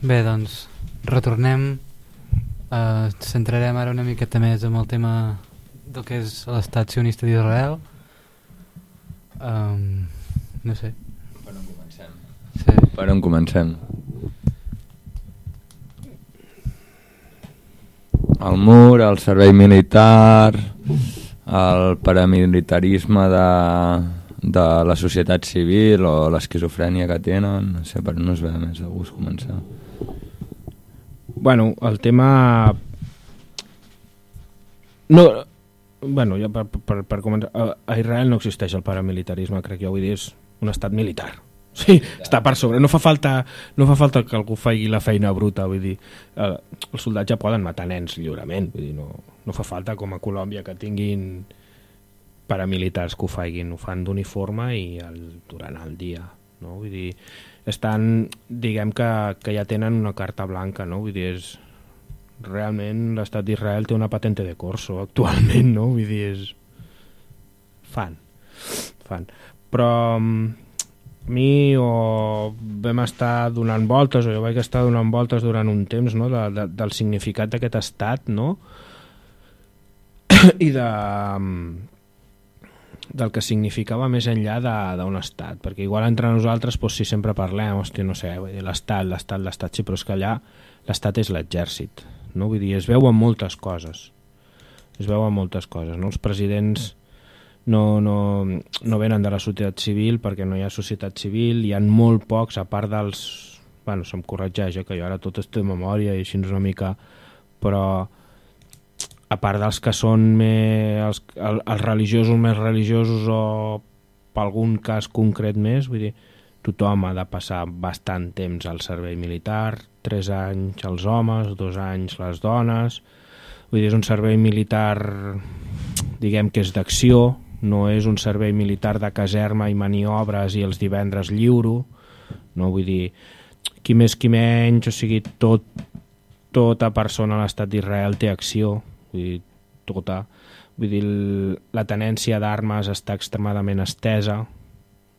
Bé, doncs, retornem. Uh, centrarem ara una miqueta més amb el tema del que és l'estat sionista d'Israel. Um, no sé. Per on comencem? Sí. Per on comencem? El mur, el servei militar, el paramilitarisme de, de la societat civil o l'esquizofrènia que tenen, no sé, per on no es ve més de gust començar. Bueno, el tema... No, bueno, ja per, per, per començar, a Israel no existeix el paramilitarisme, crec ja vull dir, és un estat militar. Sí, està per sobre. No fa falta, no fa falta que algú faci la feina bruta, vull dir, eh, els soldats ja poden matar nens lliurement, vull dir, no, no fa falta com a Colòmbia que tinguin paramilitars que ho facin, ho fan d'uniforme i el, durant el dia, no? Vull dir, estan, diguem que, que ja tenen una carta blanca, no? Vull dir, és, realment l'estat d'Israel té una patente de corso actualment, no? Vull dir, és... fan, fan. Però mm, a mi o vam estar donant voltes, o jo vaig estar donant voltes durant un temps, no?, de, de, del significat d'aquest estat, no?, i de, del que significava més enllà d'un estat, perquè igual entre nosaltres doncs, si sempre parlem, hòstia, no sé, l'estat, l'estat, l'estat, sí, però és que allà l'estat és l'exèrcit, no? Vull dir, es veu en moltes coses, es veu en moltes coses, no? Els presidents no, no, no venen de la societat civil perquè no hi ha societat civil, hi ha molt pocs, a part dels... Bueno, se'm corregeix, eh, que jo ara tot és de memòria i així una mica... Però a part dels que són més, els, el, els religiosos més religiosos o per algun cas concret més, vull dir, tothom ha de passar bastant temps al servei militar, 3 anys els homes, 2 anys les dones, vull dir, és un servei militar diguem que és d'acció, no és un servei militar de caserma i maniobres i els divendres lliuro, no? Vull dir, qui més qui menys, o sigui, tot, tota persona a l'estat d'Israel té acció, vull dir, tota, vull dir, la tenència d'armes està extremadament estesa,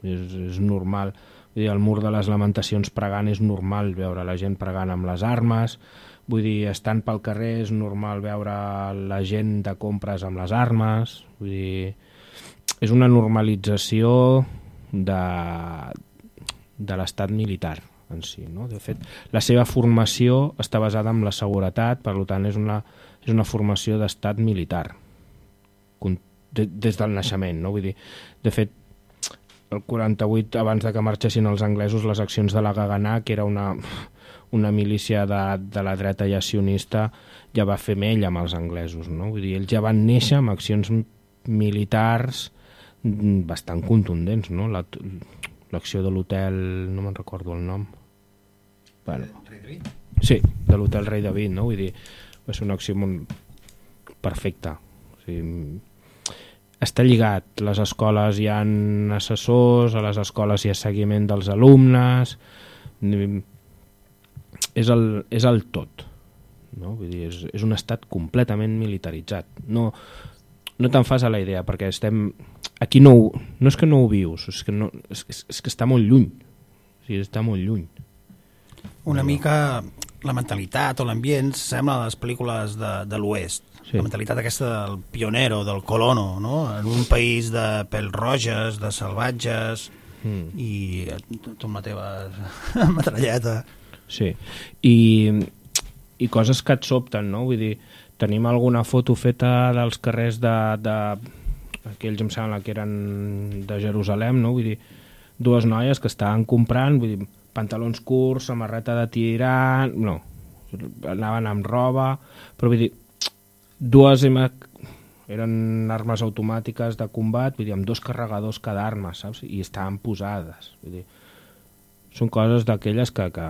és, és normal, vull dir, el mur de les lamentacions pregant és normal veure la gent pregant amb les armes, vull dir, estant pel carrer és normal veure la gent de compres amb les armes, vull dir, és una normalització de, de l'estat militar en si. No? De fet, la seva formació està basada en la seguretat, per tant, és una, és una formació d'estat militar de, des del naixement. No? Vull dir, de fet, el 48, abans de que marxessin els anglesos, les accions de la Gaganá, que era una, una milícia de, de la dreta sionista, ja va fer mell amb els anglesos. No? Vull dir, ells ja van néixer amb accions militars bastant contundents. No? La- L'acció de l'hotel, no me'n recordo el nom. Bueno, sí, de l'hotel Rei David, no? Vull dir, va ser una acció molt perfecta. O sigui, està lligat. Les escoles hi han assessors, a les escoles hi ha seguiment dels alumnes, és el, és el tot. No? Vull dir, és, és un estat completament militaritzat. No, no te'n fas a la idea, perquè estem... Aquí no, ho- no és que no ho vius, és que, no, és, és, és que està molt lluny. O sigui, està molt lluny. Una mica la mentalitat o l'ambient sembla a les pel·lícules de, de l'oest. Sí. La mentalitat aquesta del pionero, del colono, no? En un país de pèls roges, de salvatges, Mm. i tu amb la teva metralleta. Sí, i, i coses que et sobten, no? Vull dir, tenim alguna foto feta dels carrers de, de aquells em sembla que eren de Jerusalem, no? Vull dir, dues noies que estaven comprant, vull dir, pantalons curts, samarreta de tirant, no, anaven amb roba, però vull dir, dues M eren armes automàtiques de combat, vull dir, amb dos carregadors cada arma, saps? I estaven posades, vull dir, són coses d'aquelles que, que,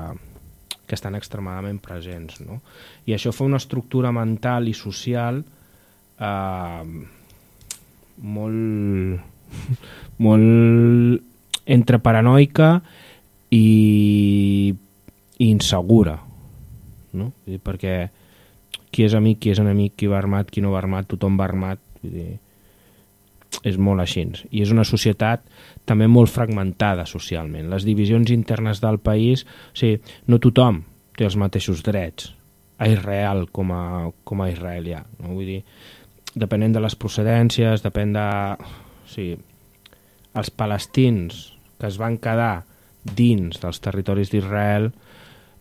que estan extremadament presents, no? I això fa una estructura mental i social eh, molt, molt entre paranoica i, i insegura, no? Vull perquè qui és amic, qui és enemic, qui va armat, qui no va armat, tothom va armat, vull dir, és molt així. I és una societat també molt fragmentada socialment. Les divisions internes del país, o sigui, no tothom té els mateixos drets a Israel com a, com a israelià. No? Vull dir, depenent de les procedències, depèn de... O sigui, els palestins que es van quedar dins dels territoris d'Israel,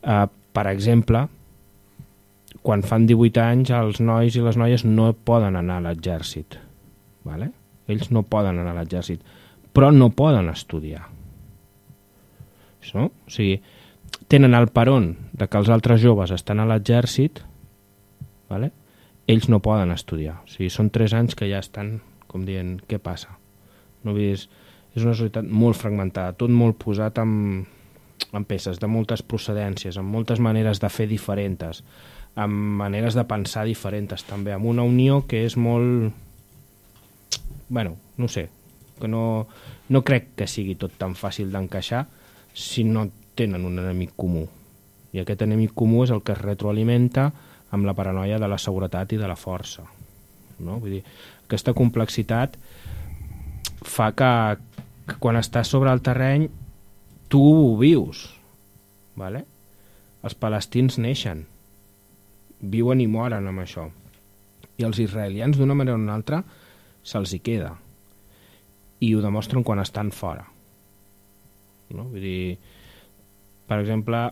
eh, per exemple, quan fan 18 anys els nois i les noies no poden anar a l'exèrcit. Vale? Ells no poden anar a l'exèrcit, però no poden estudiar. No? O sigui, tenen el peron de que els altres joves estan a l'exèrcit, vale? ells no poden estudiar. O sigui, són 3 anys que ja estan com dient què passa. No vull dir, és, una societat molt fragmentada, tot molt posat en, en peces de moltes procedències, amb moltes maneres de fer diferents, amb maneres de pensar diferents també, amb una unió que és molt... bueno, no sé, que no, no crec que sigui tot tan fàcil d'encaixar si no tenen un enemic comú. I aquest enemic comú és el que es retroalimenta amb la paranoia de la seguretat i de la força. No? Vull dir, aquesta complexitat fa que, que quan estàs sobre el terreny tu ho vius. Vale? Els palestins neixen, viuen i moren amb això. I els israelians, d'una manera o una altra, se'ls hi queda. I ho demostren quan estan fora. No? Vull dir, per exemple,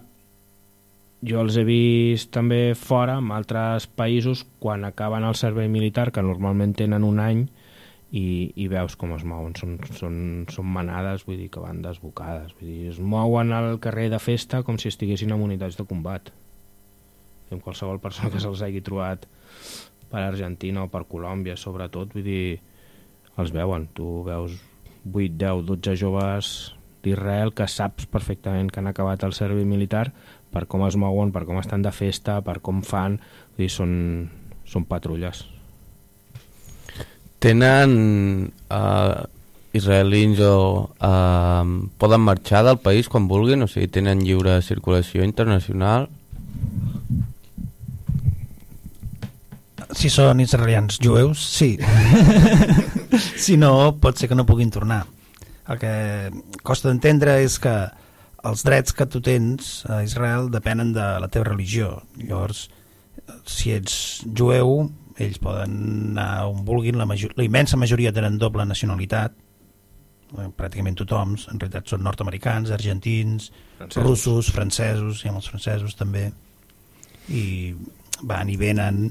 jo els he vist també fora, en altres països, quan acaben el servei militar, que normalment tenen un any, i, i veus com es mouen. Són, són, són manades, vull dir, que van desbocades. Vull dir, es mouen al carrer de festa com si estiguessin en unitats de combat. I amb qualsevol persona que se'ls hagi trobat per Argentina o per Colòmbia, sobretot, vull dir, els veuen. Tu veus 8, 10, 12 joves d'Israel que saps perfectament que han acabat el servei militar per com es mouen, per com estan de festa, per com fan, vull dir, són, són patrulles. Tenen uh, israelins o uh, poden marxar del país quan vulguin? O sigui, tenen lliure circulació internacional? Si són israelians jueus, sí. si no, pot ser que no puguin tornar. El que costa d'entendre és que els drets que tu tens a Israel depenen de la teva religió. Llavors, si ets jueu, ells poden anar on vulguin, la, major, la immensa majoria tenen doble nacionalitat, eh, pràcticament tothom, en realitat són nord-americans, argentins, Francesos. russos, francesos, hi ha molts francesos també, i van i venen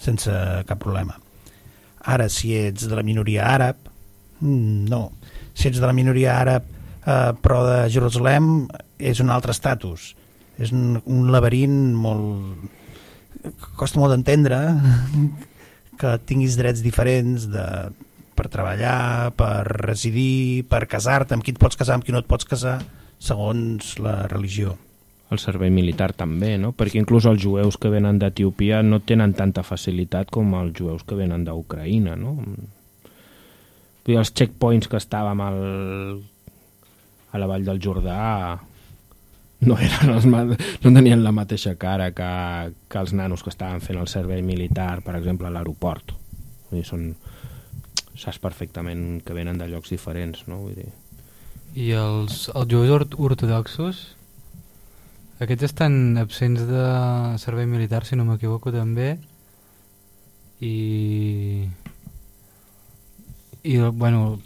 sense cap problema. Ara, si ets de la minoria àrab, mm, no. Si ets de la minoria àrab eh, però de Jerusalem és un altre estatus. És un, un laberint molt... costa molt d'entendre que tinguis drets diferents de, per treballar, per residir, per casar-te, amb qui et pots casar, amb qui no et pots casar, segons la religió. El servei militar també, no? Perquè inclús els jueus que venen d'Etiòpia no tenen tanta facilitat com els jueus que venen d'Ucraïna, no? Vull dir, els checkpoints que estàvem al, a la vall del Jordà no, eren els, no tenien la mateixa cara que, que els nanos que estaven fent el servei militar, per exemple, a l'aeroport. Vull dir, són, saps perfectament que venen de llocs diferents, no? Vull dir, I els, els or- ortodoxos, aquests estan absents de servei militar, si no m'equivoco també, i i bueno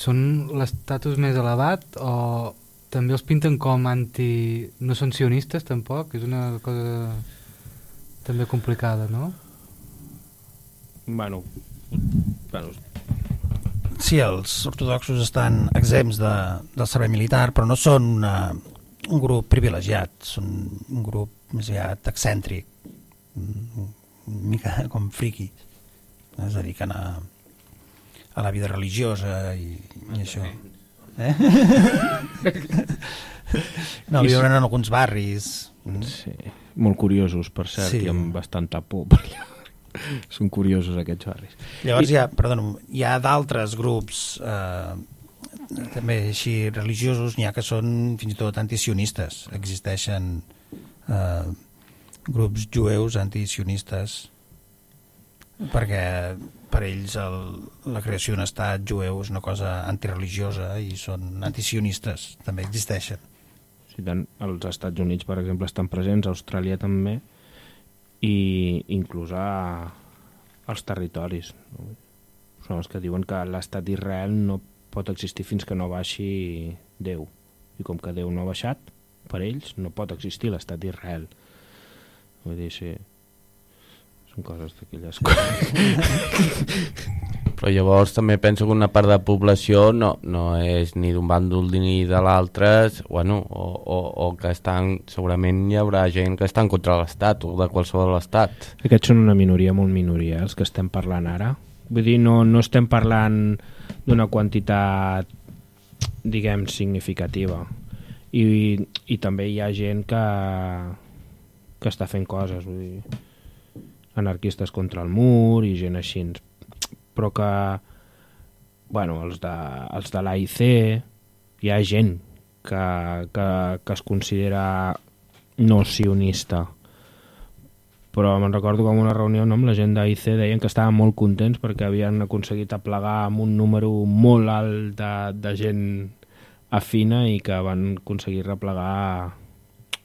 són l'estatus més elevat o també els pinten com anti... no són sionistes tampoc? És una cosa també complicada, no? Bueno, bueno Sí, els ortodoxos estan exempts de, del servei militar, però no són una, un grup privilegiat, són un grup més aviat excèntric, una mica com friqui. Es dediquen a, a la vida religiosa i, i això. Eh? No, viuen en alguns barris. sí, molt curiosos, per cert, Sí. i amb bastanta por per allà. Són curiosos aquests barris. Llavors hi ha, perdona, hi ha d'altres grups eh, també així religiosos, n'hi ha que són fins i tot antisionistes. Existeixen eh, grups jueus antisionistes perquè per ells el, la creació d'un estat jueu és una cosa antireligiosa i són antisionistes, també existeixen. Sí, tant, els Estats Units, per exemple, estan presents, Austràlia també, i inclús a, als territoris. Són els que diuen que l'estat d'Israel no pot existir fins que no baixi Déu. I com que Déu no ha baixat, per ells no pot existir l'estat d'Israel. Vull dir, sí, són coses d'aquelles coses. Però llavors també penso que una part de la població no, no és ni d'un bàndol ni de l'altre, bueno, o, o, o que estan, segurament hi haurà gent que estan contra l'Estat o de qualsevol estat. Aquests són una minoria, molt minoria, els que estem parlant ara. Vull dir, no, no estem parlant d'una quantitat, diguem, significativa. I, I també hi ha gent que, que està fent coses, vull dir, anarquistes contra el mur i gent així. Però que, bueno, els de, els de l'AIC, hi ha gent que, que, que es considera no sionista però me'n recordo que en una reunió no, amb la gent d'AIC deien que estaven molt contents perquè havien aconseguit aplegar amb un número molt alt de, de gent afina i que van aconseguir replegar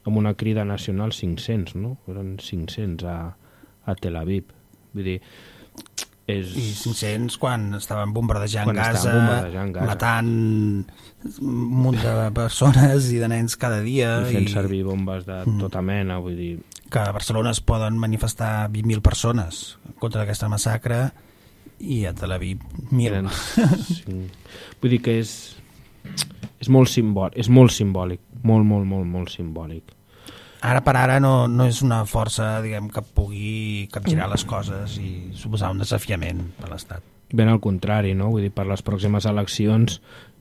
amb una crida nacional 500, no? Eren 500 a, a Tel Aviv. Vull dir, és... I 500 quan estaven bombardejant Quan Gaza, bombardejant Gaza. matant un munt de persones i de nens cada dia. i fent servir bombes de tota mena, vull dir, que a Barcelona es poden manifestar 20.000 persones contra aquesta massacre i a Tel Aviv 1.000. eren cinc... Vull dir que és, és molt simbòlic, és molt simbòlic, molt, molt, molt, molt simbòlic. Ara per ara no, no és una força diguem que pugui capgirar les coses i suposar un desafiament per l'Estat. Ben al contrari, no? Vull dir, per les pròximes eleccions,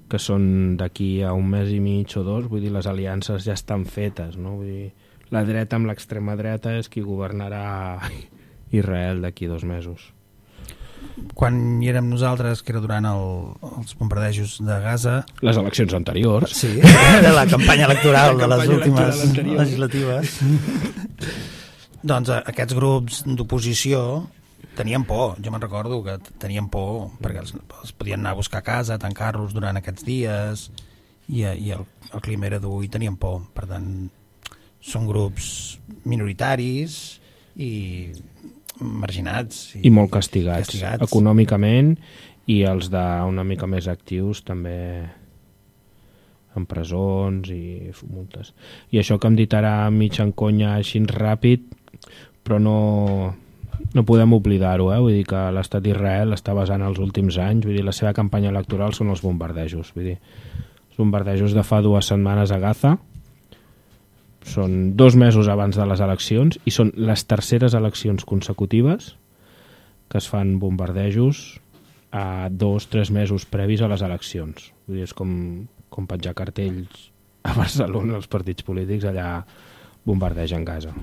que són d'aquí a un mes i mig o dos, vull dir, les aliances ja estan fetes, no? Vull dir, la dreta amb l'extrema dreta és qui governarà Israel d'aquí dos mesos. Quan hi érem nosaltres, que era durant el, els bombardejos de Gaza, Les eleccions anteriors. sí, era la campanya electoral La de les campanya últimes anterior. legislatives, doncs eh, aquests grups d'oposició tenien por, jo me'n recordo que tenien por perquè els, els podien anar a buscar a casa, tancar-los durant aquests dies i, eh, i el, el clima era dur i tenien por, per tant són grups minoritaris i marginats I molt castigats, castigats. econòmicament i els de una mica més actius també en presons i multes. I això que hem dit ara mig en conya així ràpid, però no, no podem oblidar-ho, eh? vull dir que l'estat d'Israel està basant els últims anys, vull dir, la seva campanya electoral són els bombardejos, vull dir, els bombardejos de fa dues setmanes a Gaza, són dos mesos abans de les eleccions i són les terceres eleccions consecutives que es fan bombardejos a dos, tres mesos previs a les eleccions. Vull dir, és com, com penjar cartells a Barcelona, els partits polítics allà bombardegen Gaza.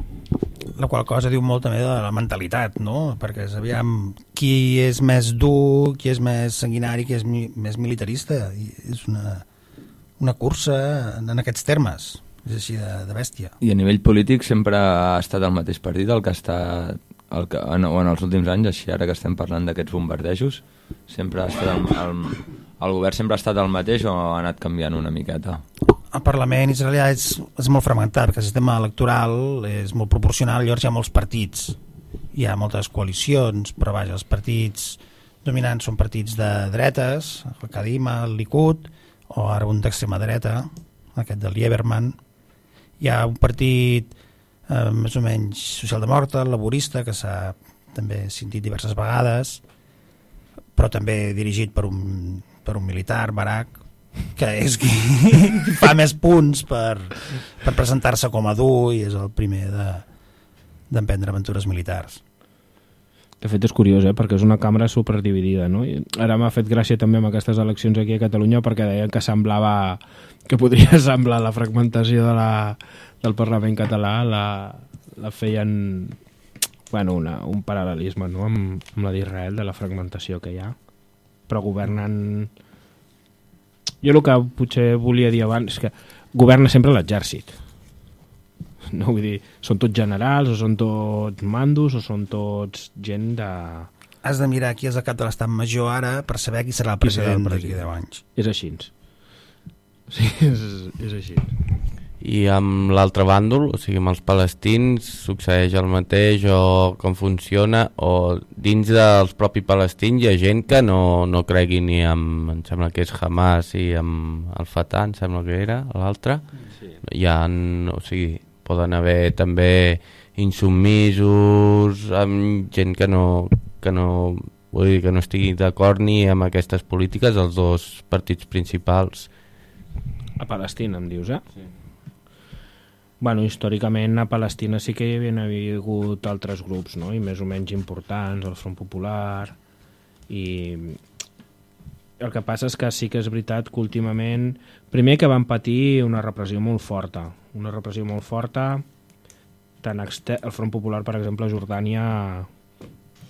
la qual cosa diu molt també de la mentalitat, no? Perquè sabíem qui és més dur, qui és més sanguinari, qui és mi més militarista. I és una, una cursa en, aquests termes, és així de, de bèstia. I a nivell polític sempre ha estat el mateix partit el que està el que, en, en els últims anys, així ara que estem parlant d'aquests bombardejos, sempre ha estat el, el, el govern sempre ha estat el mateix o ha anat canviant una miqueta? El Parlament israelià és, és molt fragmentat, perquè el sistema electoral és molt proporcional, llavors hi ha molts partits. hi ha moltes coalicions, però vaja, els partits dominants són partits de dretes, el Kadima, el Likud, o ara un d'extrema dreta, aquest de Lieberman. Hi ha un partit eh, més o menys socialdemòcrata, laborista, que s'ha també sentit diverses vegades, però també dirigit per un, per un militar, Barak, que és qui fa més punts per, per presentar-se com a dur i és el primer de d'emprendre aventures militars. De fet és curiós, eh? perquè és una cambra superdividida. No? I ara m'ha fet gràcia també amb aquestes eleccions aquí a Catalunya perquè deien que semblava que podria semblar la fragmentació de la, del Parlament català la, la feien bueno, una, un paral·lelisme no? amb, amb la d'Israel, de la fragmentació que hi ha però governen jo el que potser volia dir abans és que governa sempre l'exèrcit no vull dir, són tots generals o són tots mandos o són tots gent de... Has de mirar qui és el cap de l'estat major ara per saber qui serà el president d'aquí president. 10 anys. És així. Sí, és, és així. I amb l'altre bàndol, o sigui, amb els palestins, succeeix el mateix o com funciona, o dins dels propis palestins hi ha gent que no, no cregui ni amb, em sembla que és Hamas i amb el Fatah, em sembla que era, l'altre. Sí. Hi ha, o sigui, poden haver també insubmisos, amb gent que no, que no, vull dir, que no estigui d'acord ni amb aquestes polítiques, els dos partits principals. A Palestina, em dius, eh? Sí. Bueno, històricament a Palestina sí que hi havien hagut altres grups, no? I més o menys importants, el Front Popular... I el que passa és que sí que és veritat que últimament... Primer que van patir una repressió molt forta. Una repressió molt forta. Tant el Front Popular, per exemple, a Jordània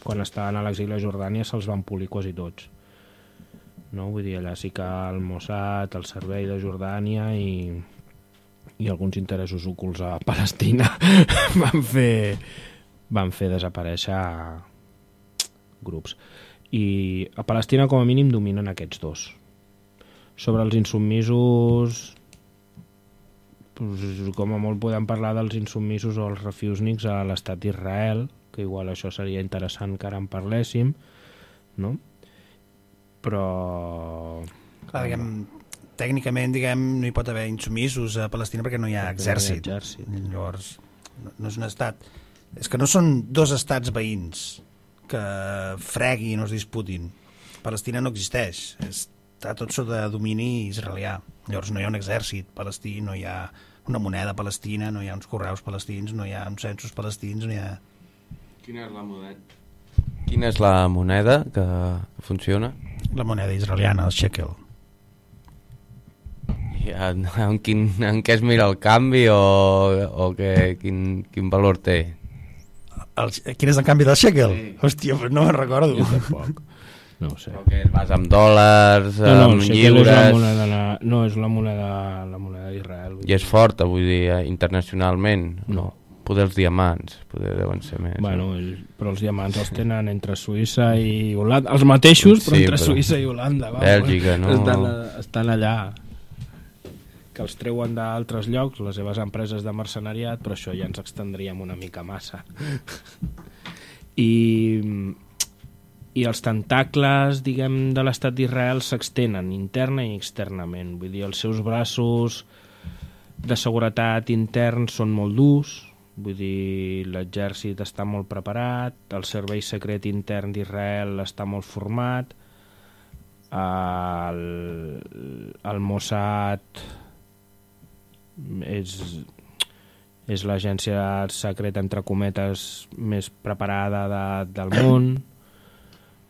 quan estaven a l'exili a Jordània se'ls van polir quasi tots. No? vull dir, allà sí que el Mossad, el servei de Jordània i, i alguns interessos ocults a Palestina van fer van fer desaparèixer grups. I a Palestina com a mínim dominen aquests dos. Sobre els insubmisos doncs, com a molt podem parlar dels insubmisos o els refiúsnics a l'estat d'Israel que igual això seria interessant que ara en parléssim no? però Clar, diguem, tècnicament diguem, no hi pot haver insumisos a Palestina perquè no hi ha Perquè no hi ha exèrcit. exèrcit. Llavors, no, no és un estat... És que no són dos estats veïns que freguin o es disputin. Palestina no existeix. Està tot sota domini israelià. Llavors no hi ha un exèrcit palestí, no hi ha una moneda palestina, no hi ha uns correus palestins, no hi ha uns censos palestins, no hi ha... Quina és la moneda? Quina és la moneda que funciona? La moneda israeliana, el shekel. I en, en, quin, en què es mira el canvi o, o que, quin, quin valor té? El, quin és el canvi del shekel? Sí. Hòstia, no me'n recordo. jo tampoc no ho sé O que es basa en dòlars, no, no, en shekel és la lliures... moneda, na- no, és la moneda, la moneda d'Israel. I és forta, vull dir, eh, internacionalment. No. Poder els diamants, poder deuen ser més. Bueno, ell- però els diamants els tenen entre Suïssa i Holanda, els mateixos, però Sí, entre però- Suïssa i Holanda. Va, Bèlgica, no? Estan, a- estan allà que els treuen d'altres llocs, les seves empreses de mercenariat, però això ja ens extendríem una mica massa. I, i els tentacles, diguem, de l'estat d'Israel s'extenen interna i externament. Vull dir, els seus braços de seguretat interns són molt durs, vull dir, l'exèrcit està molt preparat, el servei secret intern d'Israel està molt format, el, el Mossad és, és l'agència secreta, entre cometes, més preparada de, del món.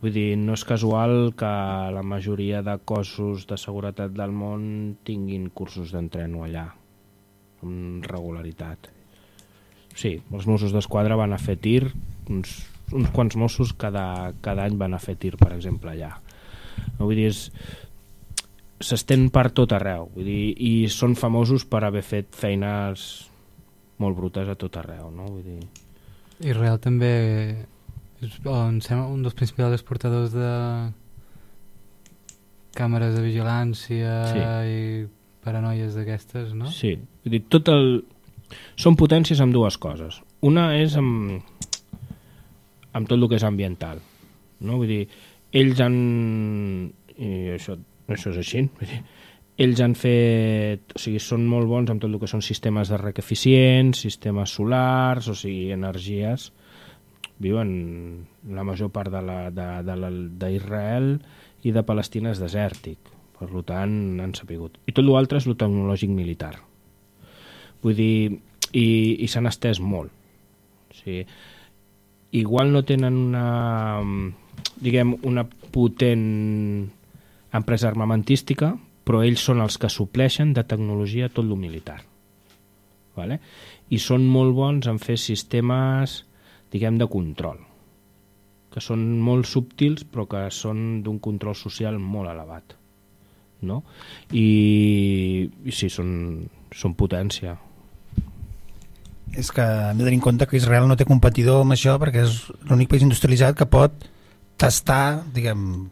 Vull dir, no és casual que la majoria de cossos de seguretat del món tinguin cursos d'entreno allà, amb regularitat. Sí, els Mossos d'Esquadra van a fer tir, uns, uns quants Mossos cada, cada any van a fer tir, per exemple, allà. Vull dir, s'estén per tot arreu vull dir, i són famosos per haver fet feines molt brutes a tot arreu no? vull dir, Israel també em sembla, un dels principals exportadors de càmeres de vigilància Sí. i paranoies d'aquestes, no? sí, vull dir, tot el... són potències amb dues coses una és amb amb tot el que és ambiental. No? Vull dir, ells han... I això, això és així. Vull dir, ells han fet... O sigui, són molt bons amb tot el que són sistemes de rec eficients, sistemes solars, o sigui, energies. Viuen la major part d'Israel i de Palestina és desèrtic. Per tant, han sapigut. I tot l'altre és el tecnològic militar. Vull dir, i, i s'han estès molt. O sigui, igual no tenen una, diguem, una potent empresa armamentística, però ells són els que supleixen de tecnologia tot lo militar. Vale? I són molt bons en fer sistemes, diguem, de control, que són molt subtils però que són d'un control social molt elevat. No? I, i sí, són, són potència. És que hem de tenir en compte que Israel no té competidor amb això perquè és l'únic país industrialitzat que pot tastar, diguem,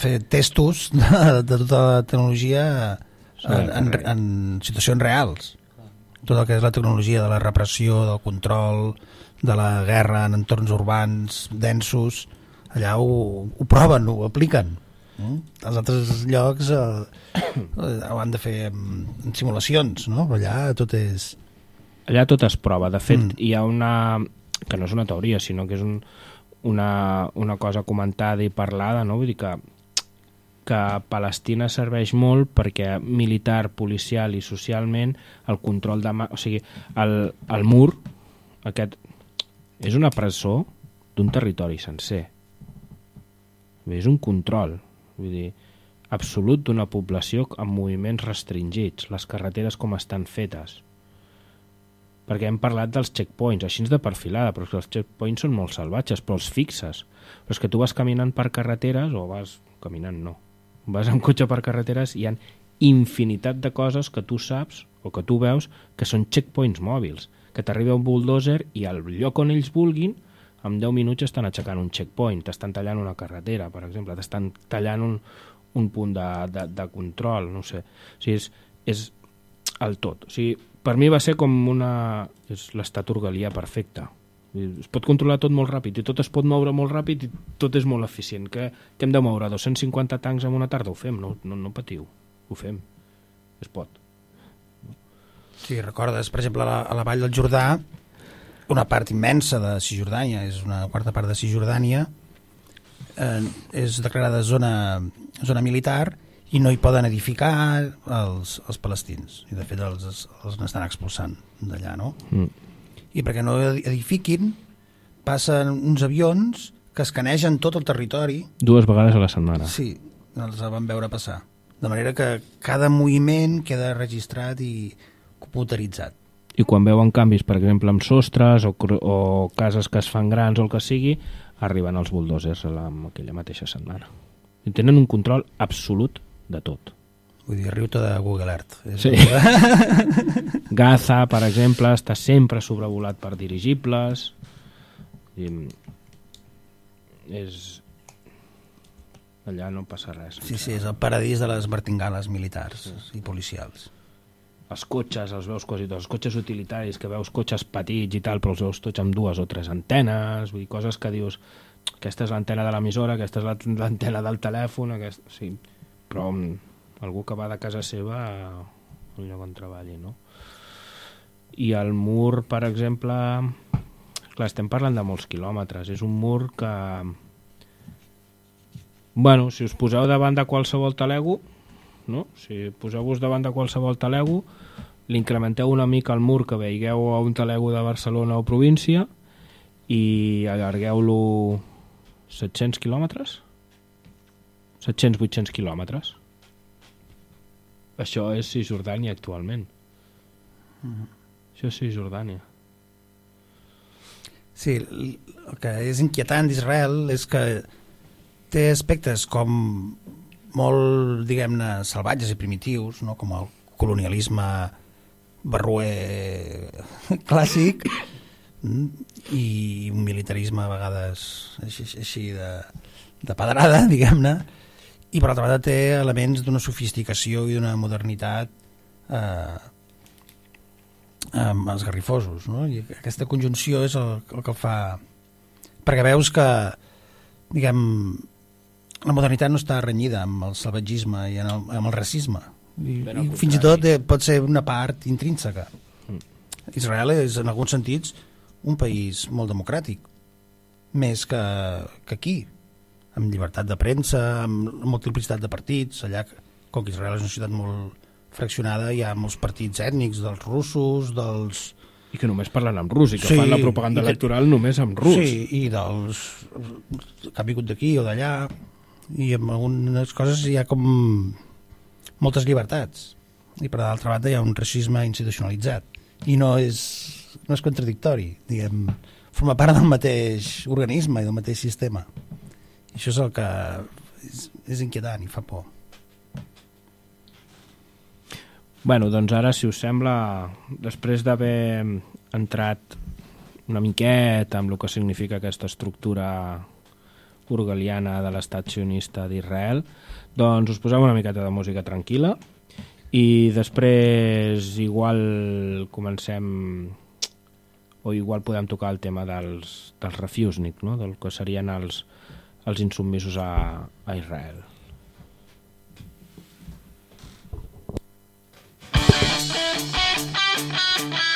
fer testos de, de tota la tecnologia en, en, en situacions reals. Tot el que és la tecnologia de la repressió, del control, de la guerra en entorns urbans densos, allà ho, ho proven, ho apliquen. Mm? Els altres llocs eh, eh, ho han de fer en, en simulacions, no? Però allà tot és... allà tot es prova. De fet, mm. hi ha una... que no és una teoria, sinó que és un, una, una cosa comentada i parlada, no? Vull dir que, que Palestina serveix molt perquè militar, policial i socialment el control de... ma- O sigui, el, el mur, aquest, és una presó d'un territori sencer. És un control, vull dir, absolut d'una població amb moviments restringits, les carreteres com estan fetes, perquè hem parlat dels checkpoints, així de perfilada, però els checkpoints són molt salvatges, però els fixes. Però és que tu vas caminant per carreteres, o vas caminant, no, vas amb cotxe per carreteres, hi han infinitat de coses que tu saps o que tu veus que són checkpoints mòbils, que t'arriba un bulldozer i al lloc on ells vulguin, en 10 minuts estan aixecant un checkpoint, t'estan tallant una carretera, per exemple, t'estan tallant un, un punt de, de, de control, no sé. O sigui, és, és el tot. O sigui, per mi va ser com una... és l'estat orgalia perfecta. Es pot controlar tot molt ràpid i tot es pot moure molt ràpid i tot és molt eficient. Que, que hem de moure 250 tancs en una tarda? Ho fem, no, no, no patiu. Ho fem. Es pot. Sí, recordes, per exemple, a la, a la vall del Jordà, una part immensa de Cisjordània, és una quarta part de Cisjordània, eh, és declarada zona, zona militar i no hi poden edificar els, els palestins. I de fet els, els n'estan expulsant d'allà, no? Mm. I perquè no edifiquin, passen uns avions que escanegen tot el territori Dues vegades a la setmana. Sí, els van veure passar. De manera que cada moviment queda registrat i computeritzat. I quan veuen canvis, per exemple, amb sostres o, o cases que es fan grans o el que sigui, arriben els bulldozers la, aquella mateixa setmana. I tenen un control absolut de tot. Vull dir, riu-te de Google Earth. És Sí. Gaza, per exemple, està sempre sobrevolat per dirigibles. I és... Allà no passa res. Sí, sí, és el paradís de les martingales militars i policials. Els cotxes, els veus quasi tots, els cotxes utilitaris, que veus cotxes petits i tal, però els veus tots amb dues o tres antenes, vull dir, coses que dius, aquesta és l'antena de l'emissora, aquesta és la- l'antena del telèfon, aquesta... sí, però mm, algú que va de casa seva al lloc on treballi, no? I el mur, per exemple, clar, estem parlant de molts quilòmetres, és un mur que... Bueno, si us poseu davant de qualsevol talego, no? si poseu-vos davant de qualsevol talego, l'incrementeu una mica el mur que veigueu a un talego de Barcelona o província i allargueu-lo 700 quilòmetres? 700-800 quilòmetres. Això és Cisjordània actualment. Això és Cisjordània. Sí, el que és inquietant d'Israel és que té aspectes com molt, diguem-ne, salvatges i primitius, no? com el colonialisme barruer clàssic i un militarisme a vegades així, així de, de pedrada, diguem-ne, i per altra banda té elements d'una sofisticació i d'una modernitat eh, amb els garrifosos, no? I aquesta conjunció és el, el que fa perquè veus que diguem la modernitat no està renyida amb el salvatgisme i amb el, amb el racisme i, Ben i fins i tot eh, pot ser una part intrínseca Mm. Israel és en alguns sentits un país molt democràtic més que, que aquí amb llibertat de premsa amb multiplicitat de partits allà, com que Israel és una ciutat molt fraccionada hi ha molts partits ètnics dels russos, dels I que només parlen en rus i que Sí, fan la propaganda que- electoral només en rus. Sí, i dels que han vingut d'aquí o d'allà i en algunes coses hi ha com moltes llibertats. I per d'altra banda hi ha un racisme institucionalitzat. I no és, no és contradictori diguem, forma part del mateix organisme i del mateix sistema. I això és el que és, és inquietant i fa por. Bueno, doncs ara, si us sembla, després d'haver entrat una miqueta amb el que significa aquesta estructura orgaliana de l'estat sionista d'Israel, doncs us posem una miqueta de música tranquil·la i després igual comencem o igual podem tocar el tema dels, dels refusnik, no? del que serien els, els insubmisos a, a Israel.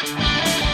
Se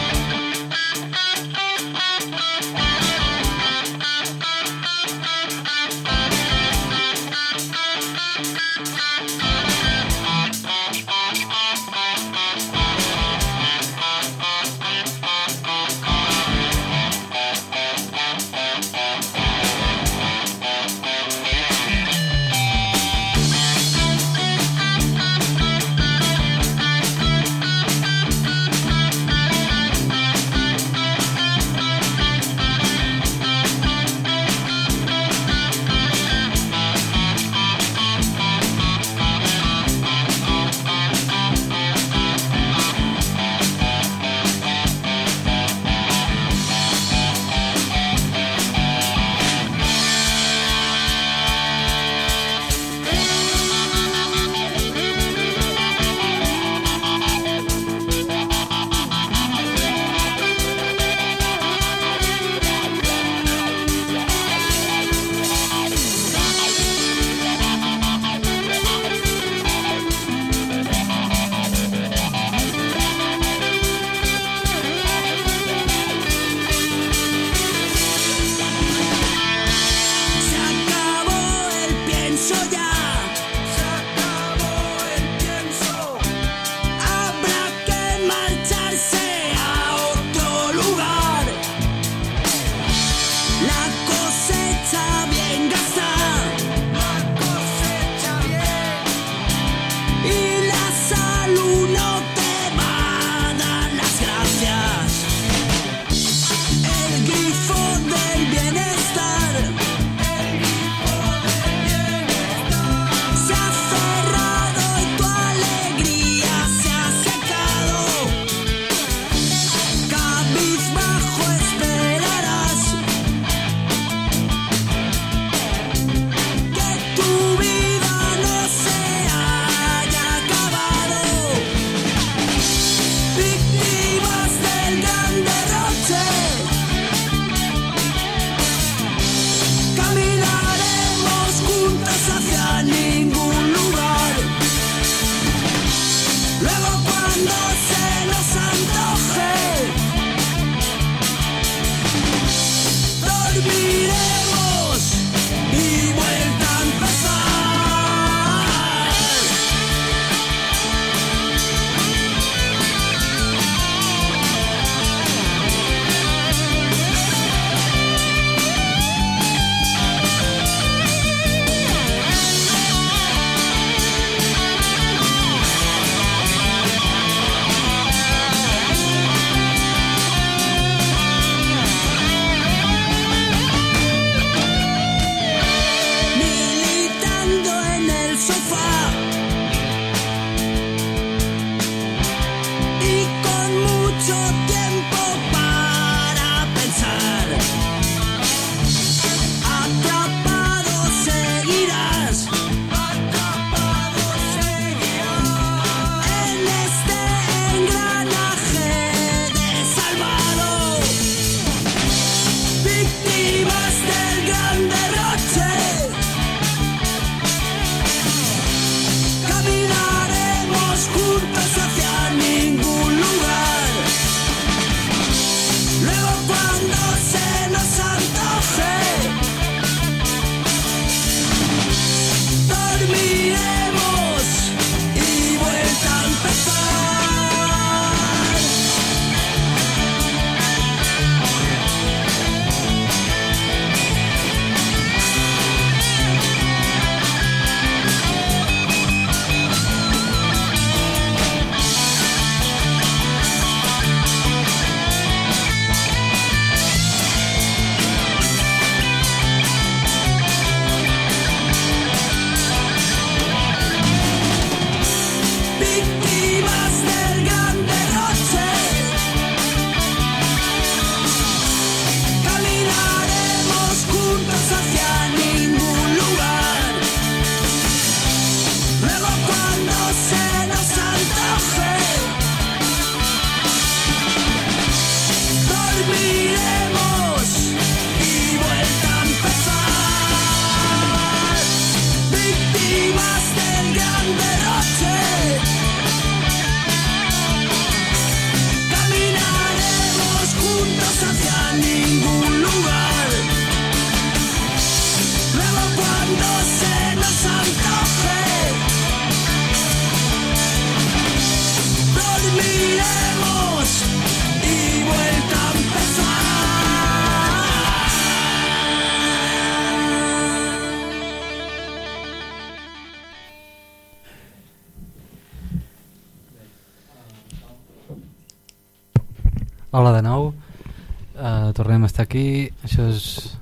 aquí, això és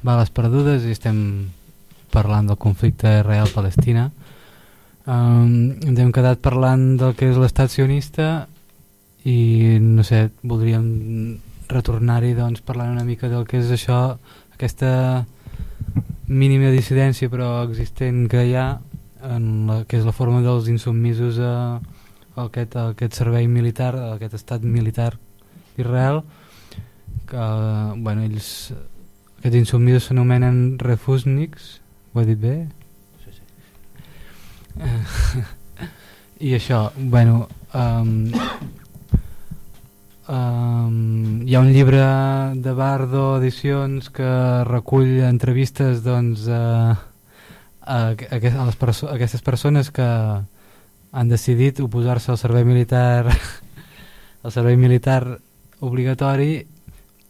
Bales Perdudes i estem parlant del conflicte Israel-Palestina. Um, ens hem quedat parlant del que és l'estat sionista i no sé, voldríem retornar-hi doncs, parlant una mica del que és això, aquesta mínima dissidència però existent que hi ha en la, que és la forma dels insubmisos a, a aquest, a aquest servei militar, a aquest estat militar d'Israel que, bueno, ells aquests insubmisos s'anomenen refusniks ho he dit bé? Sí, sí. i això, bueno um, um, hi ha un llibre de Bardo Edicions que recull entrevistes doncs a, a, a, a, les perso a aquestes persones que han decidit oposar-se al servei militar al servei militar obligatori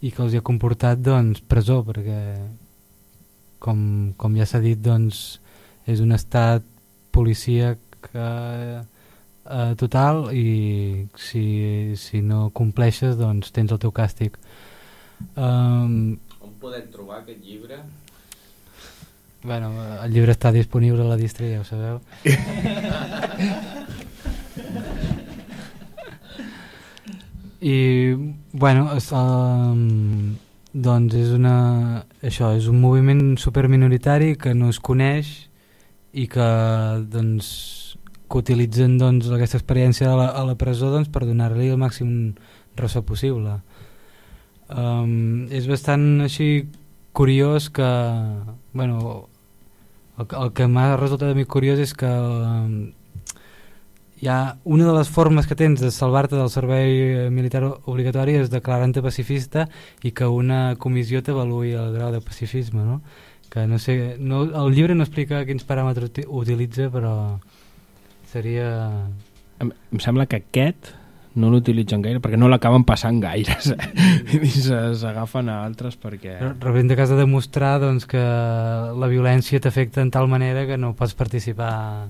i que els hi ha comportat doncs presó perquè com, com ja s'ha dit doncs és un estat policíac eh, eh, total i si, si no compleixes doncs tens el teu càstig um, On podem trobar aquest llibre? bueno, el llibre està disponible a la distri ja ho sabeu i bueno és, um, doncs és una això és un moviment superminoritari que no es coneix i que doncs que utilitzen doncs, aquesta experiència a la, a la presó doncs, per donar-li el màxim ressò possible. Um, és bastant així curiós que bueno, el, el que m'ha resultat a mi curiós és que um, hi ha una de les formes que tens de salvar-te del servei militar obligatori és declarar-te pacifista i que una comissió t'avaluï el grau de pacifisme no? que no sé, no, el llibre no explica quins paràmetres uti- utilitza però seria Em, em sembla que aquest no l'utilitzen gaire perquè no l'acaben passant gaires eh? i s'agafen a altres perquè Rebent de casa demostrar doncs, que la violència t'afecta en tal manera que no pots participar